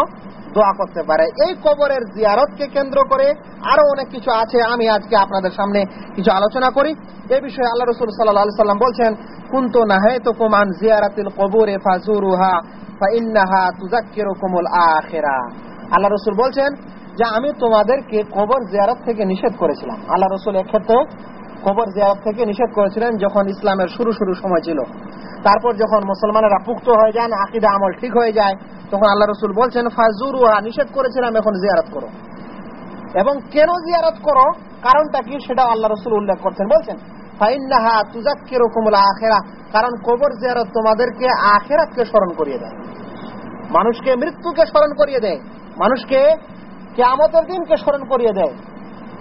দোয়া করতে পারে। এই কবরের জিয়ারতকে কেন্দ্র করে আরও অনেক কিছু আছে। আমি আজকে আপনাদের সামনে কিছু আলোচনা করি। এ বিষয়ে আল্লাহ রসুল সাল্লাহ সাল্লাম বলছেন, কুন্ত নাহে তো কুমান জিয়ারাতিল কবরে ফাজুরুহা ফাইন্নাহা তুজাক্কিরুকুমুল আখিরা। আল্লাহ রসুল বলছেন যে, আমি তোমাদেরকে কবর জিয়ারত থেকে নিষেধ করেছিলাম। আল্লাহ রসুল এক্ষেত্রে কবর জিয়ারত থেকে নিষেধ করেছিলেন যখন ইসলামের শুরু শুরু সময় ছিল। তারপর যখন মুসলমানেরা পুক্ত হয়ে যান আকিদা, আমল ঠিক হয়ে যায়, তখন আল্লাহ রসুল বলছেন, ফাজুরুহা, নিষেধ করেছিলাম, এখন জিয়ারত করো। এবং কেন জিয়ারত করো? কারণটা কি? সেটা আল্লাহ রসুল উল্লেখ করছেন। বলছেন, ফাইন্নাহা তুজাক্কিরুকুমুল আখিরা কারণ কবর জিয়ারত তোমাদেরকে আখেরাতকে স্মরণ করিয়ে দেয়। মানুষকে মৃত্যুকে স্মরণ করিয়ে দেয়। মানুষকে কেয়ামতের দিনকে স্মরণ করিয়ে দেয়।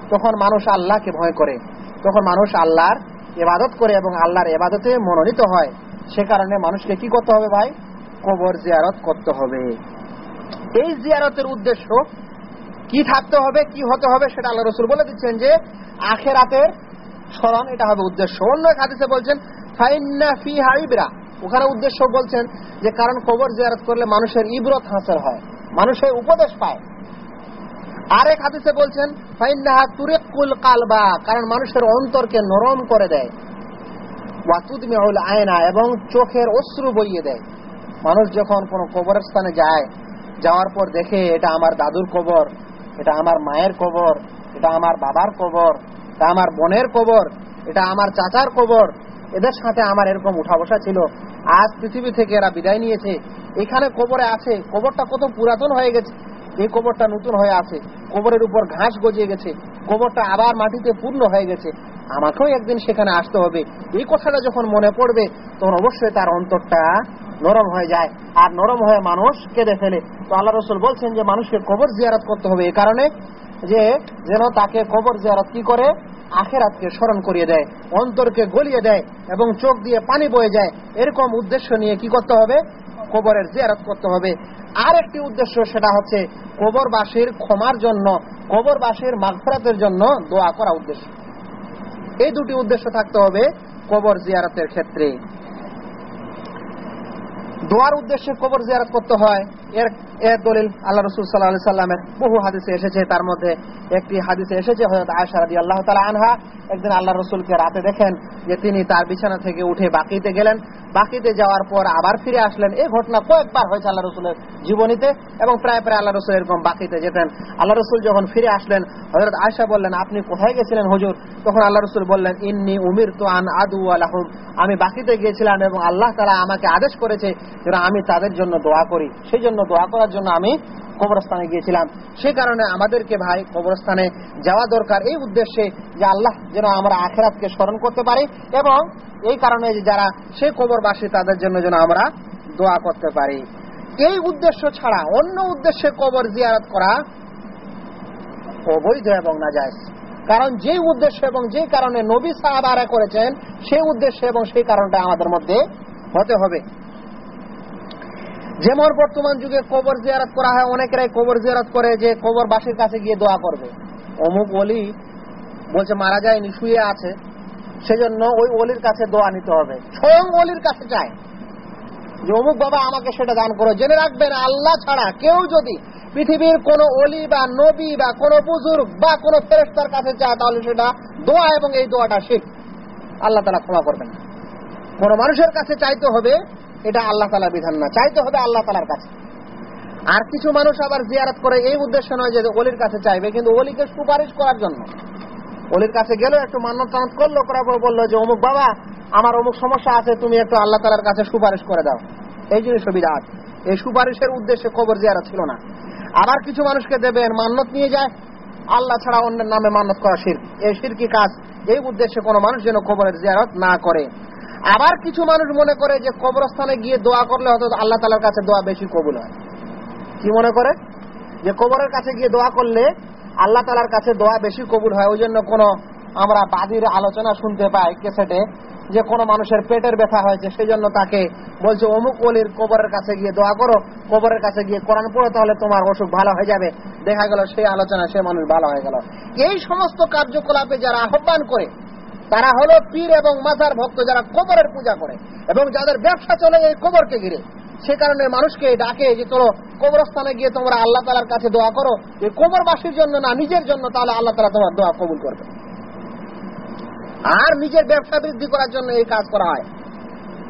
তখন মানুষ আল্লাহকে ভয় করে। তখন মানুষ আল্লাহর এবাদত করে এবং আল্লাহর এবাদতে মনোনীত হয়। সে কারণে মানুষকে কি করতে হবে ভাই? কবর জিয়ারত করতে হবে। এই জিয়ারতের উদ্দেশ্য কি থাকতে হবে, কি হতে হবে সেটা আল্লাহ রসুল বলে দিচ্ছেন যে, আখেরাতের স্মরণ, এটা হবে উদ্দেশ্য। অন্য এক হাদিসে বলছেন, ফাইন্না ফি হাইবরা ওখানে উদ্দেশ্য বলছেন যে, কারণ কবর জিয়ারত করলে মানুষের ইবরত হাসিল হয়। মানুষের উপদেশ পায়। আরেক হাদিসে বলছেন, ফাইন্নাহা তুরিকুল কালবা কারণ মানুষের অন্তরকে নরম করে দেয়। ওয়াতুদমিউল আয়না, এবং চোখের অশ্রু বইয়ে দেয়। মানুষ যখন কোন কবরের স্থানে যায়, যাওয়ার পর দেখে এটা আমার দাদুর কবর, এটা আমার মায়ের কবর, এটা আমার বাবার কবর, এটা আমার বোনের কবর, এটা আমার চাচার কবর, এদের সাথে আমার এরকম উঠা বসা ছিল। আজ পৃথিবী থেকে এরা বিদায় নিয়েছে। এখানে কবরে আছে, কবরটা কত পুরাতন হয়ে গেছে। এই কবরটা নতুন হয়ে আছে। কবরের উপর ঘাস গজিয়ে গেছে কবরটা আবার মাটিতে পূর্ণ হয়ে গেছে, আমাকেও একদিন সেখানে আসতে হবে। এই কথাটা যখন মনে পড়বে, তখন অবশ্যই তার অন্তরটা নরম হয়ে যায় আর নরম হয়ে মানুষ কেঁদে ফেলে। তো আল্লাহ রসুল বলছেন যে, মানুষকে কবর জিয়ারত করতে হবে এই কারণে যে, যেন তাকে কবর জিয়ারত কি করে? আখেরাতকে স্মরণ করিয়ে দেয়, অন্তরকে গলিয়ে দেয় এবং চোখ দিয়ে পানি বয়ে যায়। এরকম উদ্দেশ্য নিয়ে কি করতে হবে? কবরের জিয়ারত করতে হবে। আর একটি উদ্দেশ্য সেটা হচ্ছে কবরবাসীর ক্ষমার জন্য, কবরবাসীর মাগফরাতের জন্য দোয়া করা উদ্দেশ্য। এই দুটি উদ্দেশ্য থাকতে হবে কবর জিয়ারতের ক্ষেত্রে। দোয়ার উদ্দেশ্যে কবর জিয়ারত করতে হয়। এর এর দলিল আল্লাহ রসুল সাল্লাহ সাল্লামের বহু হাদিসে এসেছে। তার মধ্যে একটি হাদিসে এসেছে হয়তো আয়সা রাদি আল্লাহ তালা আনহা। একদিন আল্লাহ রসুলকে রাতে দেখেন যে তিনি তার বিছানা থেকে উঠে বাকিতে গেলেন। বাকিতে যাওয়ার পর আবার ফিরে আসলেন। এই ঘটনা কয়েকবার হয়েছে আল্লাহ রসুলের জীবনীতে এবং প্রায় প্রায় আল্লাহ রসুল এরকম বাকিতে যেতেন। আল্লাহ রসুল যখন ফিরে আসলেন হজরত আয়সা বললেন, আপনি কোথায় গেছিলেন হুজুর? তখন আল্লাহ রসুল বললেন, ইন্নি উমির তো আন আদু আলাহুম আমি বাকিতে গিয়েছিলাম এবং আল্লাহ তারা আমাকে আদেশ করেছে যেন আমি তাদের জন্য দোয়া করি। সেই জন্য দোয়া করার জন্য আমি কবরস্থানে গিয়েছিলাম। সে কারণে আমাদেরকে ভাই কবরস্থানে যাওয়া দরকার। এই উদ্দেশ্যে যে আল্লাহ যেন আমরা আখেরাতকে স্মরণ করতে পারি এবং এই কারণে যারা সে কবরবাসী তাদের জন্য যেন আমরা দোয়া করতে পারি। এই উদ্দেশ্য ছাড়া অন্য উদ্দেশ্যে কবর জিয়ারত করা অবৈধ এবং না যায় কারণ যে উদ্দেশ্য এবং যে কারণে নবী সাহাবারা করেছেন, সেই উদ্দেশ্য এবং সেই কারণটা আমাদের মধ্যে হতে হবে। যেমন বর্তমান যুগে কবর জিয়ারত করা হয়, অনেকেরাই কবর জিয়ারত করে যে কবরবাসীর কাছে গিয়ে দোয়া করবে। অমুক অলি বলছে, মারা যায়নি, শুয়ে আছে। সেজন্য ওই অলির কাছে দোয়া নিতে হবে। স্বয়ং অলির কাছে চায় যে, অমুক বাবা, আমাকে সেটা দান করো। জেনে রাখবেন, আল্লাহ ছাড়া কেউ যদি পৃথিবীর কোন অলি বা নবী বা কোন বুজুর্গ বা কোন ফেরেস্তার কাছে চায় তাহলে সেটা দোয়া এবং এই দোয়াটা শিখ আল্লাহ তালা ক্ষমা করবেন। কোন মানুষের কাছে চাইতে হবে এটা আল্লাহ তালার বিধান না। চাইতে হবে আল্লাহ তালার কাছে। আর কিছু মানুষ আবার জিয়ারত করে, এই উদ্দেশ্য নয় যে অলির কাছে চাইবে, কিন্তু অলিকে সুপারিশ করার জন্য। অলির কাছে গেল, একটু মান্নত টানত করল, করার পর বলল যে, অমুক বাবা, আমার অমুক সমস্যা আছে, তুমি একটু আল্লাহ তালার কাছে সুপারিশ করে দাও। এই জিনিস সুবিধা আছে এই সুপারিশের উদ্দেশ্যে খবর জিয়ারত ছিল না। আবার কিছু মানুষকে দেবেন মান্নত নিয়ে যায়। আল্লাহ ছাড়া অন্যের নামে মান্নত করা শির এই শিরকি কাজ। এই উদ্দেশ্যে কোনো মানুষ যেন খবরের জিয়ারত না করে। আবার কিছু মানুষ মনে করে যে কবরস্থানে গিয়ে দোয়া করলে হয়তো আল্লাহ তালার কাছে দোয়া বেশি কবুল হয়। কি মনে করে? যে কবরের কাছে গিয়ে দোয়া করলে আল্লাহ তালার কাছে দোয়া বেশি কবুল হয়। ওই জন্য কোনো আমরা বাদির আলোচনা শুনতে পাই কেসেটে যে কোনো মানুষের পেটের ব্যথা হয়েছে সেই জন্য তাকে বলছে, অমুক অলির কবরের কাছে গিয়ে দোয়া করো। কবরের কাছে গিয়ে কোরআন পড়ো, তাহলে তোমার অসুখ ভালো হয়ে যাবে। দেখা গেল সেই আলোচনা সে মানুষ ভালো হয়ে গেল। এই সমস্ত কার্যকলাপে যারা আহ্বান করে তারা হলো পীর এবং মাজার ভক্ত যারা কবরের পূজা করে এবং যাদের ব্যবসা চলে এই কবরকে ঘিরে। সে কারণে মানুষকে ডাকে যে চলো কবরস্থানে গিয়ে তোমরা আল্লাহ তালার কাছে দোয়া করো। যে কবরবাসীর জন্য না, নিজের জন্য তাহলে আল্লাহ তালা তোমার দোয়া কবুল করবে। আর নিজের ব্যবসা বৃদ্ধি করার জন্য এই কাজ করা হয়।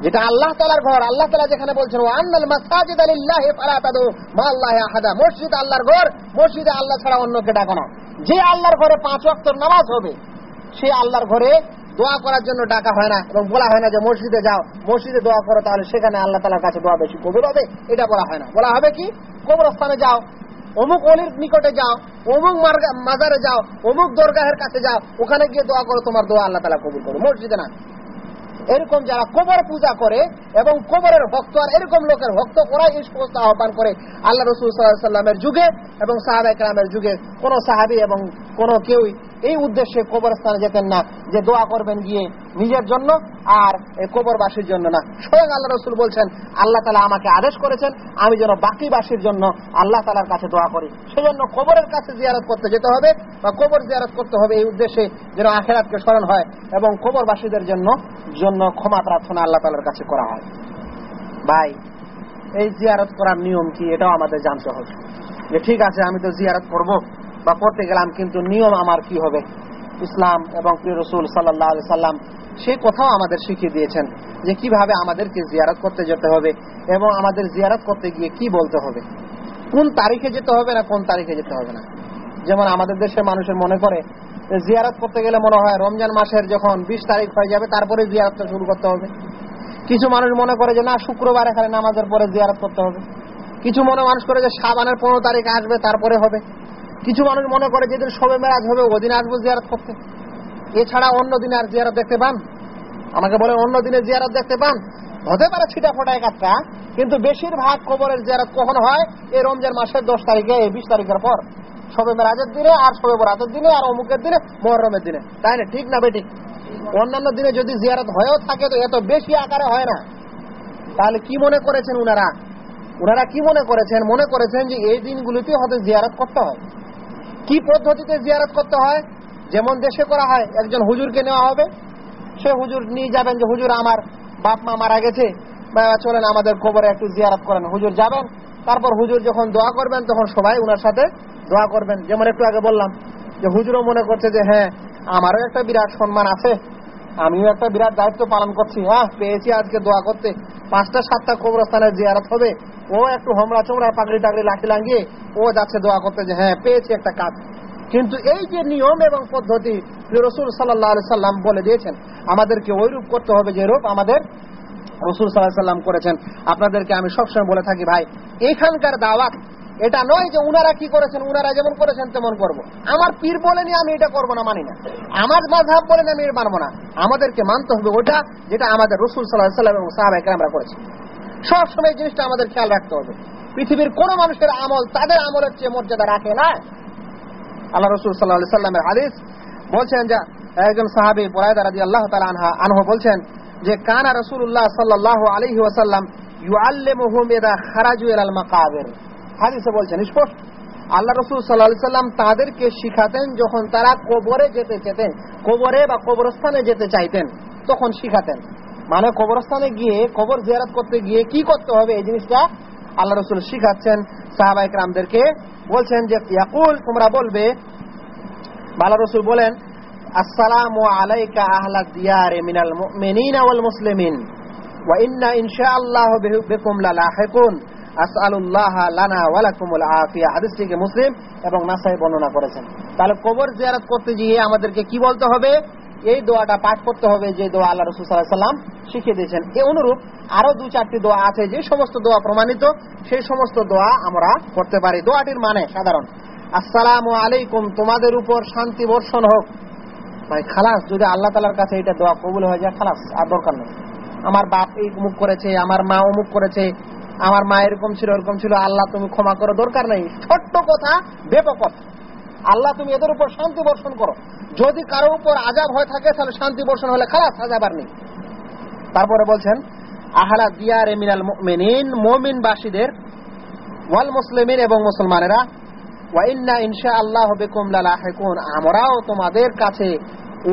যেটা আল্লাহ তালার ঘর, আল্লাহ তালা যেখানে বলছেন আন্নাল মাসাজিদ আলিল্লাহ ফালা তাদু মা আল্লাহ আহাদা। মসজিদ আল্লাহর ঘর, মসজিদে আল্লাহ ছাড়া অন্যকে ডাকো না। যে আল্লাহর ঘরে পাঁচ ওয়াক্ত নামাজ হবে সে আল্লাহর ঘরে দোয়া করার জন্য ডাকা হয় না এবং বলা হয় না যে মসজিদে যাও, মসজিদে দোয়া করো তাহলে সেখানে আল্লাহ তালার কাছে দোয়া বেশি কবুল হবে। এটা বলা হয় না। বলা হবে কি? কবরস্থানে যাও, অমুক অলির নিকটে যাও, অমুক মাজারে যাও, অমুক দরগাহের কাছে যাও, ওখানে গিয়ে দোয়া করো, তোমার দোয়া আল্লাহ তালা কবুল করো মসজিদে না। এরকম যারা কবর পূজা করে এবং কবরের ভক্ত আর এরকম লোকের ভক্ত ওরাই এই সমস্ত আহ্বান করে আল্লাহ রসুল সাল্লামের যুগে এবং সাহাব একরামের যুগে। কোন সাহাবি এবং কোন কেউই এই উদ্দেশ্যে কবরস্থানে যেতেন না, যে দোয়া করবেন গিয়ে নিজের জন্য আর কবরবাসীর জন্য না। স্বয়ং আল্লাহ রসুল বলছেন, আল্লাহ তালা আমাকে আদেশ করেছেন, আমি যেন বাকিবাসীর জন্য আল্লাহ তালার কাছে দোয়া করি। সেজন্য কবরের কাছে জিয়ারত করতে যেতে হবে বা কবর জিয়ারত করতে হবে এই উদ্দেশ্যে যেন আখেরাতকে স্মরণ হয় এবং কবরবাসীদের জন্য জন্য ক্ষমা প্রার্থনা আল্লাহ তালার কাছে করা হয়। ভাই, এই জিয়ারত করার নিয়ম কি? এটাও আমাদের জানতে হবে। যে ঠিক আছে, আমি তো জিয়ারত করব। বা করতে গেলাম, কিন্তু নিয়ম আমার কি হবে? ইসলাম এবং প্রিয় রসুল সাল্লাহ সাল্লাম সেই কথাও আমাদের শিখিয়ে দিয়েছেন যে কীভাবে আমাদেরকে জিয়ারত করতে যেতে হবে এবং আমাদের জিয়ারত করতে গিয়ে কি বলতে হবে। কোন তারিখে যেতে হবে না কোন তারিখে যেতে হবে না। যেমন আমাদের দেশের মানুষের মনে করে জিয়ারত করতে গেলে মনে হয় রমজান মাসের যখন বিশ তারিখ হয়ে যাবে, তারপরে জিয়ারতটা শুরু করতে হবে। কিছু মানুষ মনে করে যে না, শুক্রবার এখানে নামাজের পরে জিয়ারত করতে হবে। কিছু মনে মানুষ করে যে সাবানের পনেরো তারিখ আসবে, তারপরে হবে। কিছু মানুষ মনে করে যেদিন সবে মেরাজ হবে, ওদিন আসব জিয়ারত করতে। এছাড়া অন্য দিনে আর জিয়ারত দেখতে পান? আমাকে বলে অন্য দিনে জিয়ারত দেখতে পান? হতে পারে ছিটা ফোটা এক একটা কিন্তু বেশিরভাগ কবরের জিয়ারত কখন হয়? এই রমজান মাসের দশ তারিখে, এই বিশ তারিখের পর। সবে মেরাজের দিনে আর সবে বরাতের দিনে আর অমুকের দিনে, মহরমের দিনে। তাই না? ঠিক না বেটি অন্যান্য দিনে যদি জিয়ারত হয়েও থাকে, তো এত বেশি আকারে হয় না। তাহলে কি মনে করেছেন উনারা? উনারা কি মনে করেছেন? মনে করেছেন যে এই দিনগুলিতে হয়তো জিয়ারত করতে হয়। কি পদ্ধতিতে জিয়ারত করতে হয়? যেমন দেশে করা হয়, একজন হুজুরকে নেওয়া হবে। সে হুজুর নিয়ে যাবেন যে, হুজুর, আমার বাপ মা মারা গেছে। চলেন আমাদের কবরে একটু জিয়ারত করেন। হুজুর যাবেন। তারপর হুজুর যখন দোয়া করবেন, তখন সবাই ওনার সাথে দোয়া করবেন। যেমন একটু আগে বললাম যে, হুজুরও মনে করছে যে হ্যাঁ আমারও একটা বিরাট সম্মান আছে। আমিও একটা বিরাট দায়িত্ব পালন করছি হ্যাঁ? পেয়েছি আজকে দোয়া করতে। পাঁচটা, সাতটা কবরস্থানের জিয়ারত হবে। ও একটু হোমরা চোমরা, পাগড়ি টাগড়ি লাঠি লাগিয়ে ও যাচ্ছে দোয়া করতে যে হ্যাঁ পেয়েছি একটা কাজ। কিন্তু এই যে নিয়ম এবং পদ্ধতি রসুল সাল্লাহ সাল্লাম বলে দিয়েছেন, আমাদেরকে ওইরূপ করতে হবে যে রূপ আমাদের রসুল সাল্লাহ সাল্লাম করেছেন। আপনাদেরকে আমি সবসময় বলে থাকি, ভাই, এখানকার দাওয়াত এটা নয় যে উনারা কি করেছেন, উনারা যেমন করেছেন তেমন করব। আমার পীর বলেনি, আমি এটা করব না, মানি না। আমার মাঝাব বলেন, আমি এটা মানবো না। আমাদেরকে মানতে হবে ওটা যেটা আমাদের রসুল সাল্লাহ সাল্লাম এবং সাহাবাহিক আমরা করেছি সবসময় জিনিসটা আমাদের খেয়াল রাখতে হবে। পৃথিবীর কোন মানুষের আমল তাদের আমলের চেয়ে মর্যাদা রাখে না। আল্লাহ রসুল সাল্লাহ সাল্লামের হাদিস বলছেন যে, একজন সাহাবি পোরায়দা রাজি আল্লাহ তালা আনহা, আনহ বলছেন যে, কানা রসুল্লাহ সাল্লাহ আলহি ওয়াসাল্লাম ইউ আল্লেমুহুম এদা খারাজু এলাল মাকাবের। হাদিসে বলছেন স্পষ্ট আল্লাহ রসুল সাল্লাহ সাল্লাম তাদেরকে শিখাতেন যখন তারা কবরে যেতে চেতেন। কবরে বা কবরস্থানে যেতে চাইতেন, তখন শিখাতেন। মানে কবরস্থানে গিয়ে, কবর জিয়ারত করতে গিয়ে কি করতে হবে? এই জিনিসটা আল্লাহ রসুল শিখাচ্ছেন। সাহাবাহিক রামদেরকে বলছেন যে, ইয়াকুল, তোমরা বলবে, আল্লাহ রসুল বলেন, আসসালাম আলাইকা আহলা দিয়ারে মিনাল মুমিনিনা ওয়াল মুসলিমিন, ওয়া ইন্না ইনশাআল্লাহ বিকুম লালাহিকুন। আসআলুল্লাহ মুসলিম এবং নাসাই বর্ণনা করেছেন। তাহলে কবর জিয়ারত করতে গিয়ে আমাদেরকে কি বলতে হবে? এই দোয়াটা পাঠ করতে হবে যে দোয়া আল্লাহ রসুল শিখিয়ে দিয়েছেন। এ অনুরূপ আরও দু চারটি দোয়া আছে, যে সমস্ত দোয়া প্রমাণিত, সেই সমস্ত দোয়া আমরা করতে পারি। দোয়াটির মানে সাধারণ। আসসালাম আলাইকুম, তোমাদের উপর শান্তি বর্ষণ হোক। ভাই, খালাস, যদি আল্লাহ তালার কাছে এটা দোয়া কবুল হয়ে যায়, খালাস, আর দরকার নেই। আমার বাপ এই অমুক করেছে, আমার মা অমুক করেছে আমার মা এরকম ছিল এরকম ছিল, আল্লাহ তুমি ক্ষমা করো, দরকার নেই। ছোট্ট কথা ব্যাপক আল্লাহ তুমি এদের উপর শান্তি বর্ষণ করো। যদি কারও উপর আজাব হয়ে থাকে, তাহলে শান্তি বর্ষণ হলে খারাপ আজাব নেই। তারপরে বলছেন, আহালা দিয়ারে মিনাল মুমিনিন, মুমিনবাসীদের, ওয়াল মুসলিমিন এবং মুসলমানেরা ওয়াইন্না ইনশা আল্লাহ বিকুম লালাহিকুন, আমরাও তোমাদের কাছে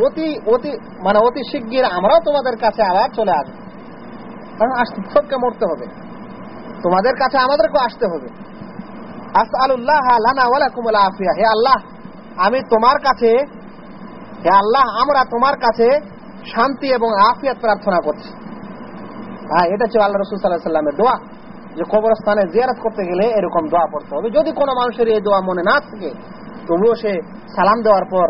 অতি অতি মানে অতি শিগগির আমরাও তোমাদের কাছে আবার চলে আসব। কারণ সবকে মরতে হবে। তোমাদের কাছে আমাদেরকে আসতে হবে। হে আল্লাহ, আমি তোমার কাছে, হে আল্লাহ, আমরা তোমার কাছে শান্তি এবং আফিয়াত প্রার্থনা করছি। হ্যাঁ এটা ছিল আল্লাহ রসুল সাল্লাহ সাল্লামের দোয়া। যে কবরস্থানে জিয়ারত করতে গেলে এরকম দোয়া পড়তে হবে। যদি কোনো মানুষের এই দোয়া মনে না থাকে, তবুও সে সালাম দেওয়ার পর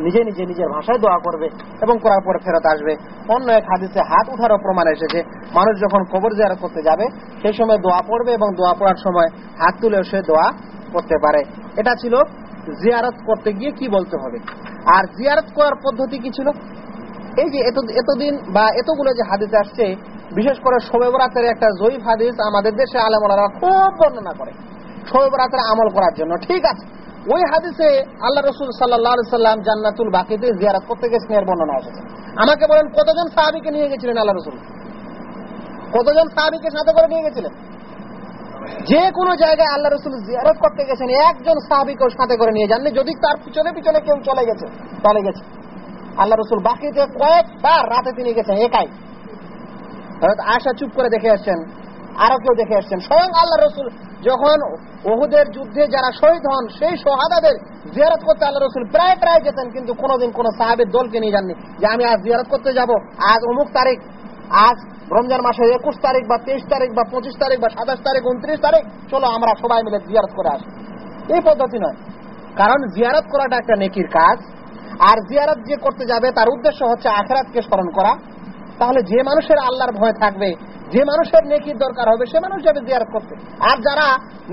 নিজে নিজে নিজের ভাষায় দোয়া করবে এবং করার পরে ফেরত আসবে। অন্য এক হাদিসে হাত উঠারও প্রমাণ এসেছে। মানুষ যখন কবর জিয়ারত করতে যাবে, সেই সময় দোয়া পড়বে এবং দোয়া পড়ার সময় হাত তুলেও সে দোয়া করতে পারে। এটা ছিল জিয়ারত করতে গিয়ে কি বলতে হবে? আর জিয়ারত করার পদ্ধতি কি ছিল? এই যে এত এতদিন বা এতগুলো যে হাদিস আসছে, বিশেষ করে শোবে বরাতের একটা জয়ীফ হাদিস আমাদের দেশে আলমরা খুব বর্ণনা করে। শোবে বরাতের আমল করার জন্য। ঠিক আছে। ওই হাদিসে আল্লাহ রসুল সাল্লাহ সাল্লাম জান্নাতুল বাকিতে জিয়ারত করতে গেছেন এর বর্ণনা এসেছে আমাকে বলেন, কতজন সাহাবিকে নিয়ে গেছিলেন আল্লাহ রসুল? কতজন সাহাবিকে সাথে করে নিয়ে গেছিলেন? যে কোনো জায়গায় আল্লাহ রসুল জিয়ারত করতে গেছেন, একজন সাহাবিকেও সাথে করে নিয়ে যাননি। যদি তার পিছনে পিছনে কেউ চলে গেছে চলে গেছে। আল্লাহ রসুল বাকিতে কয়েকবার রাতে তিনি গেছেন, একাই। আশা চুপ করে দেখে আসছেন আরও কেউ দেখে আসছেন। স্বয়ং আল্লাহ রসুল যখন ওহুদের যুদ্ধে যারা শহীদ হন, সেই সোহাদাদের জিয়ারত করতে আল্লাহ রসুল প্রায় প্রায় যেতেন, কিন্তু কোনোদিন কোন সাহাবের দলকে নিয়ে যাননি যে আমি আজ জিয়ারত করতে যাব, আজ অমুক তারিখ, আজ রমজান মাসের একুশ তারিখ বা তেইশ তারিখ বা পঁচিশ তারিখ বা সাতাশ তারিখ, উনত্রিশ তারিখ, চলো আমরা সবাই মিলে জিয়ারত করে আসি। এই পদ্ধতি নয়। কারণ জিয়ারত করাটা একটা নেকির কাজ, আর জিয়ারত যে করতে যাবে তার উদ্দেশ্য হচ্ছে আখেরাতকে স্মরণ করা। তাহলে যে মানুষের আল্লাহর ভয় থাকবে যে মানুষের নেকির দরকার হবে, সে মানুষ যাবে জিয়ারত করতে। আর যারা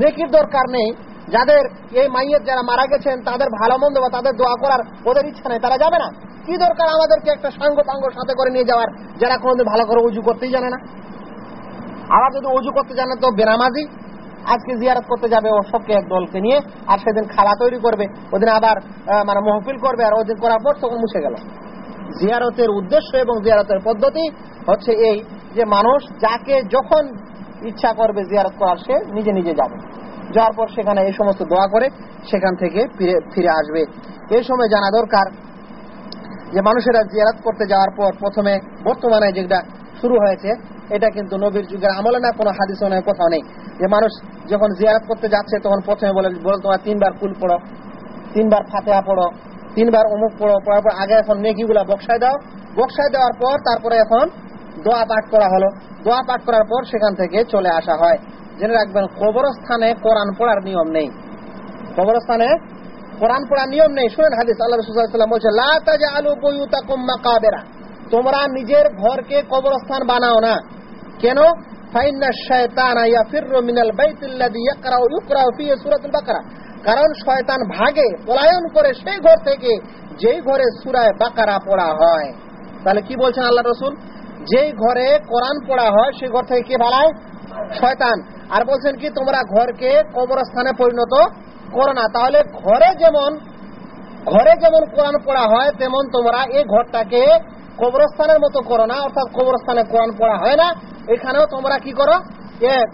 নেকির দরকার নেই, যাদের এই মাইয়ের যারা মারা গেছেন, তাদের ভালো মন্দ বা তাদের দোয়া করার ওদের ইচ্ছা নেই, তারা যাবে না। কি দরকার আমাদেরকে একটা সাঙ্গ পাঙ্গ সাথে করে নিয়ে যাওয়ার, যারা কোনোদিন ভালো করে উজু করতেই জানে না? আবার যদি উজু করতে জানে, তো বেনামাজি। আজকে জিয়ারত করতে যাবে ও সবকে এক দলকে নিয়ে, আর সেদিন খালা তৈরি করবে, ওদিন আবার মানে মহফিল করবে, আর ওদিন করার পর তখন মুছে গেল। জিয়ারতের উদ্দেশ্য এবং জিয়ারতের পদ্ধতি হচ্ছে এই যে মানুষ যাকে যখন ইচ্ছা করবে জিয়ারত করার, সে নিজে নিজে যাবে। যাওয়ার পর সেখানে এই সমস্ত দোয়া করে সেখান থেকে ফিরে ফিরে আসবে। এই সময় জানা দরকার যে মানুষেরা জিয়ারত করতে যাওয়ার পর প্রথমে বর্তমানে যেটা শুরু হয়েছে, এটা কিন্তু নবীর যুগের আমলে না, কোনো হাদিস নয় কোথাও নেই। যে মানুষ যখন জিয়ারত করতে যাচ্ছে, তখন প্রথমে বলে বলে তোমার তিনবার কুল পড়ো, তিনবার ফাতেহা পড়ো তিনবার অমুক পড়ো পড়ার পর আগে এখন নেকিগুলা বক্সায় দাও। বক্সায় দেওয়ার পর তারপরে এখন দোয়া পাঠ করা হলো। দোয়া পাঠ করার পর সেখান থেকে চলে আসা হয়। জেনে রাখবেন, কবরস্থানে কোরআন পড়ার নিয়ম নেই। কবরস্থানে কোরআন পড়ার নিয়ম নেই। শুনেন হাদিস। আল্লাহ বলছে আলু বইউতা কাবেরা তোমরা নিজের ঘরকে কবরস্থান বানাও না। কেন? কারণ শয়তান ভাগে, পলায়ন করে সেই ঘর থেকে যেই ঘরে সুরায় বাকারা পড়া হয়। তাহলে কি বলছেন আল্লাহ রসুল? যেই ঘরে কোরআন পড়া হয়, সেই ঘর থেকে কে ভালায় শয়তান। আর বলছেন কি, তোমরা ঘরকে কবরস্থানে পরিণত করো না। তাহলে ঘরে যেমন ঘরে যেমন কোরআন পড়া হয়, তেমন তোমরা এই ঘরটাকে কবরস্থানের মতো করো না। অর্থাৎ কবরস্থানে কোরআন পড়া হয় না। এখানেও তোমরা কি করো?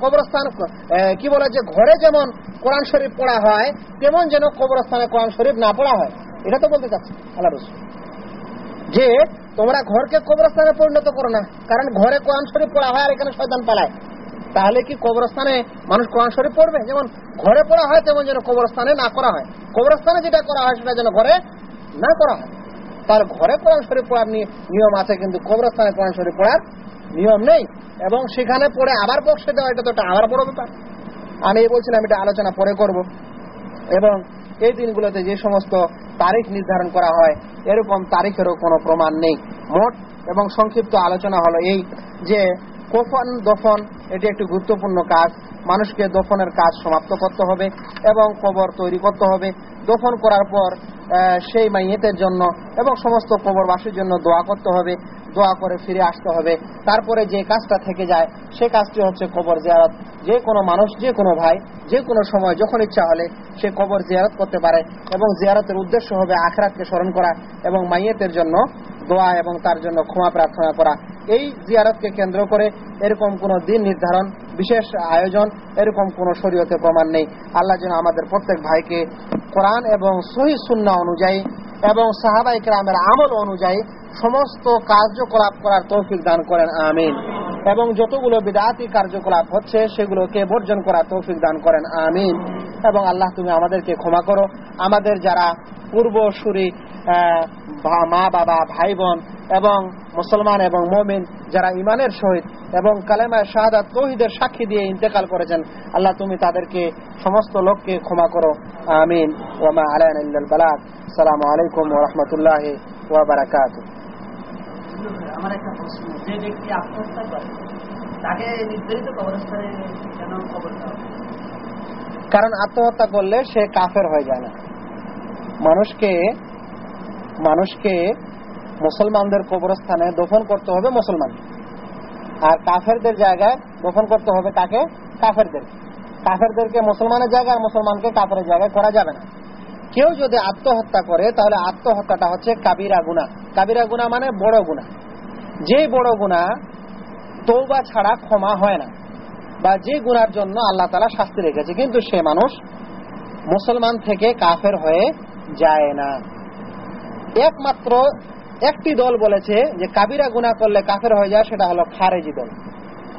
কবরস্থান কি বলে যে ঘরে যেমন কোরআন শরীফ পড়া হয়, তেমন যেন কবরস্থানে কোরআন শরীফ না পড়া হয়। এটা তো বলতে চাচ্ছি আল্লাহ রসুল। যে তোমরা ঘরকে কবরস্থানে পরিণত করো না, কারণ ঘরে কোরআন শরীফ পড়া হয় আর এখানে শয়তান পালায়। তাহলে কি কবরস্থানে মানুষ কোরআন শরীফ পড়বে? যেমন ঘরে পড়া হয়, তেমন যেন কবরস্থানে না করা হয়। কবরস্থানে যেটা করা হয়, সেটা যেন ঘরে না করা হয়। তার ঘরে কোরআন শরীফ পড়ার নিয়ম আছে, কিন্তু কবরস্থানে কোরআন শরীফ পড়ার নিয়ম নেই, এবং সেখানে পড়ে আবার বক্সে দেওয়া, এটা তো একটা আবার বড় ব্যাপার। আমি বলছিলাম, এটা আলোচনা পরে করব। এবং এই দিনগুলোতে যে সমস্ত তারিখ নির্ধারণ করা হয়, এরকম তারিখেরও কোনো প্রমাণ নেই। মোট এবং সংক্ষিপ্ত আলোচনা হলো এই যে, কফন, দফন, এটি একটি গুরুত্বপূর্ণ কাজ। মানুষকে দফনের কাজ সমাপ্ত করতে হবে এবং কবর তৈরি করতে হবে। দফন করার পর সেই মাইয়েতের জন্য এবং সমস্ত কবরবাসীর জন্য দোয়া করতে হবে। দোয়া করে ফিরে আসতে হবে। তারপরে যে কাজটা থেকে যায়, সে কাজটি হচ্ছে কবর জিয়ারত। যে কোনো মানুষ, যে কোনো ভাই, যে কোনো সময় যখন ইচ্ছা হলে সে কবর জিয়ারত করতে পারে এবং জিয়ারতের উদ্দেশ্য হবে আখরাতকে স্মরণ করা এবং মাইয়েতের জন্য দোয়া এবং তার জন্য ক্ষমা প্রার্থনা করা। এই জিয়ারতকে কেন্দ্র করে এরকম কোন দিন নির্ধারণ, বিশেষ আয়োজন, এরকম কোন শরীয়তে প্রমাণ নেই। আল্লাহ যেন আমাদের প্রত্যেক ভাইকে কোরআন এবং সহি সুন্না অনুযায়ী এবং সাহাবাই গ্রামের আমল অনুযায়ী সমস্ত কার্যকলাপ করার তৌফিক দান করেন, আমিন। এবং যতগুলো বিদাতি কার্যকলাপ হচ্ছে, সেগুলোকে বর্জন করার তৌফিক দান করেন, আমিন। এবং আল্লাহ, তুমি আমাদেরকে ক্ষমা করো। আমাদের যারা পূর্বসূরি মা বাবা ভাই বোন এবং মুসলমান এবং মমিন যারা ইমানের সহিত এবং কালেমায় শাহাদাত তৌহিদের সাক্ষী দিয়ে ইন্তেকাল করেছেন আল্লাহ তুমি তাদেরকে সমস্ত লোককে ক্ষমা করো। আমিন। ওমা আলাইন বালাক সালাম আলাইকুম ওরহমতুল্লাহ ওয়াবারাকাত আমার একটা প্রশ্ন। যে ব্যক্তি আত্মহত্যা করে তাকে নির্ধারিত কবরস্থানে কেন খবর কারণ আত্মহত্যা করলে সে কাফের হয়ে যায় না। মানুষকে মানুষকে মুসলমানদের কবরস্থানে দফন করতে হবে মুসলমান। আর কাফেরদের জায়গায় দফন করতে হবে কাকে? কাফেরদের। কাফেরদেরকে মুসলমানের জায়গায় আর মুসলমানকে কাফের জায়গায় করা যাবে না। কেউ যদি আত্মহত্যা করে, তাহলে আত্মহত্যাটা হচ্ছে কাবিরা গুণা কাবিরা গুণা মানে বড় গুণা যে বড় গুণা তৌবা ছাড়া ক্ষমা হয় না বা যে গুণার জন্য আল্লাহ তালা শাস্তি রেখেছে, কিন্তু সে মানুষ মুসলমান থেকে কাফের হয়ে যায় না। একমাত্র একটি দল বলেছে যে কাবিরা গুণা করলে কাফের হয়ে যায়, সেটা হলো খারেজি দল।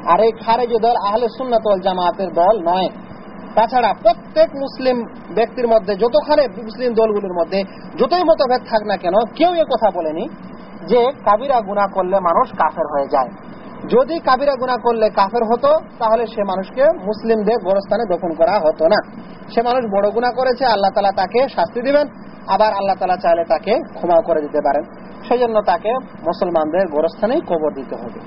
আর এই খারেজি দল আহলে সুন্নাতল জামাতের দল নয়। তাছাড়া প্রত্যেক মুসলিম ব্যক্তির মধ্যে যতখানে মুসলিম দলগুলির মধ্যে, যতই মতভেদ থাক না কেন, কেউ এ কথা বলেনি যে কাবিরা গুণা করলে মানুষ কাফের হয়ে যায়। যদি কাবিরা গুণা করলে কাফের হতো, তাহলে সে মানুষকে মুসলিমদের গোরস্থানে দফন করা হতো না। সে মানুষ বড় গুণা করেছে, আল্লাহ তালা তাকে শাস্তি দিবেন, আবার আল্লাহ তালা চাইলে তাকে ক্ষমা করে দিতে পারেন। সেই জন্য তাকে মুসলমানদের গোরস্থানেই কবর দিতে হবে।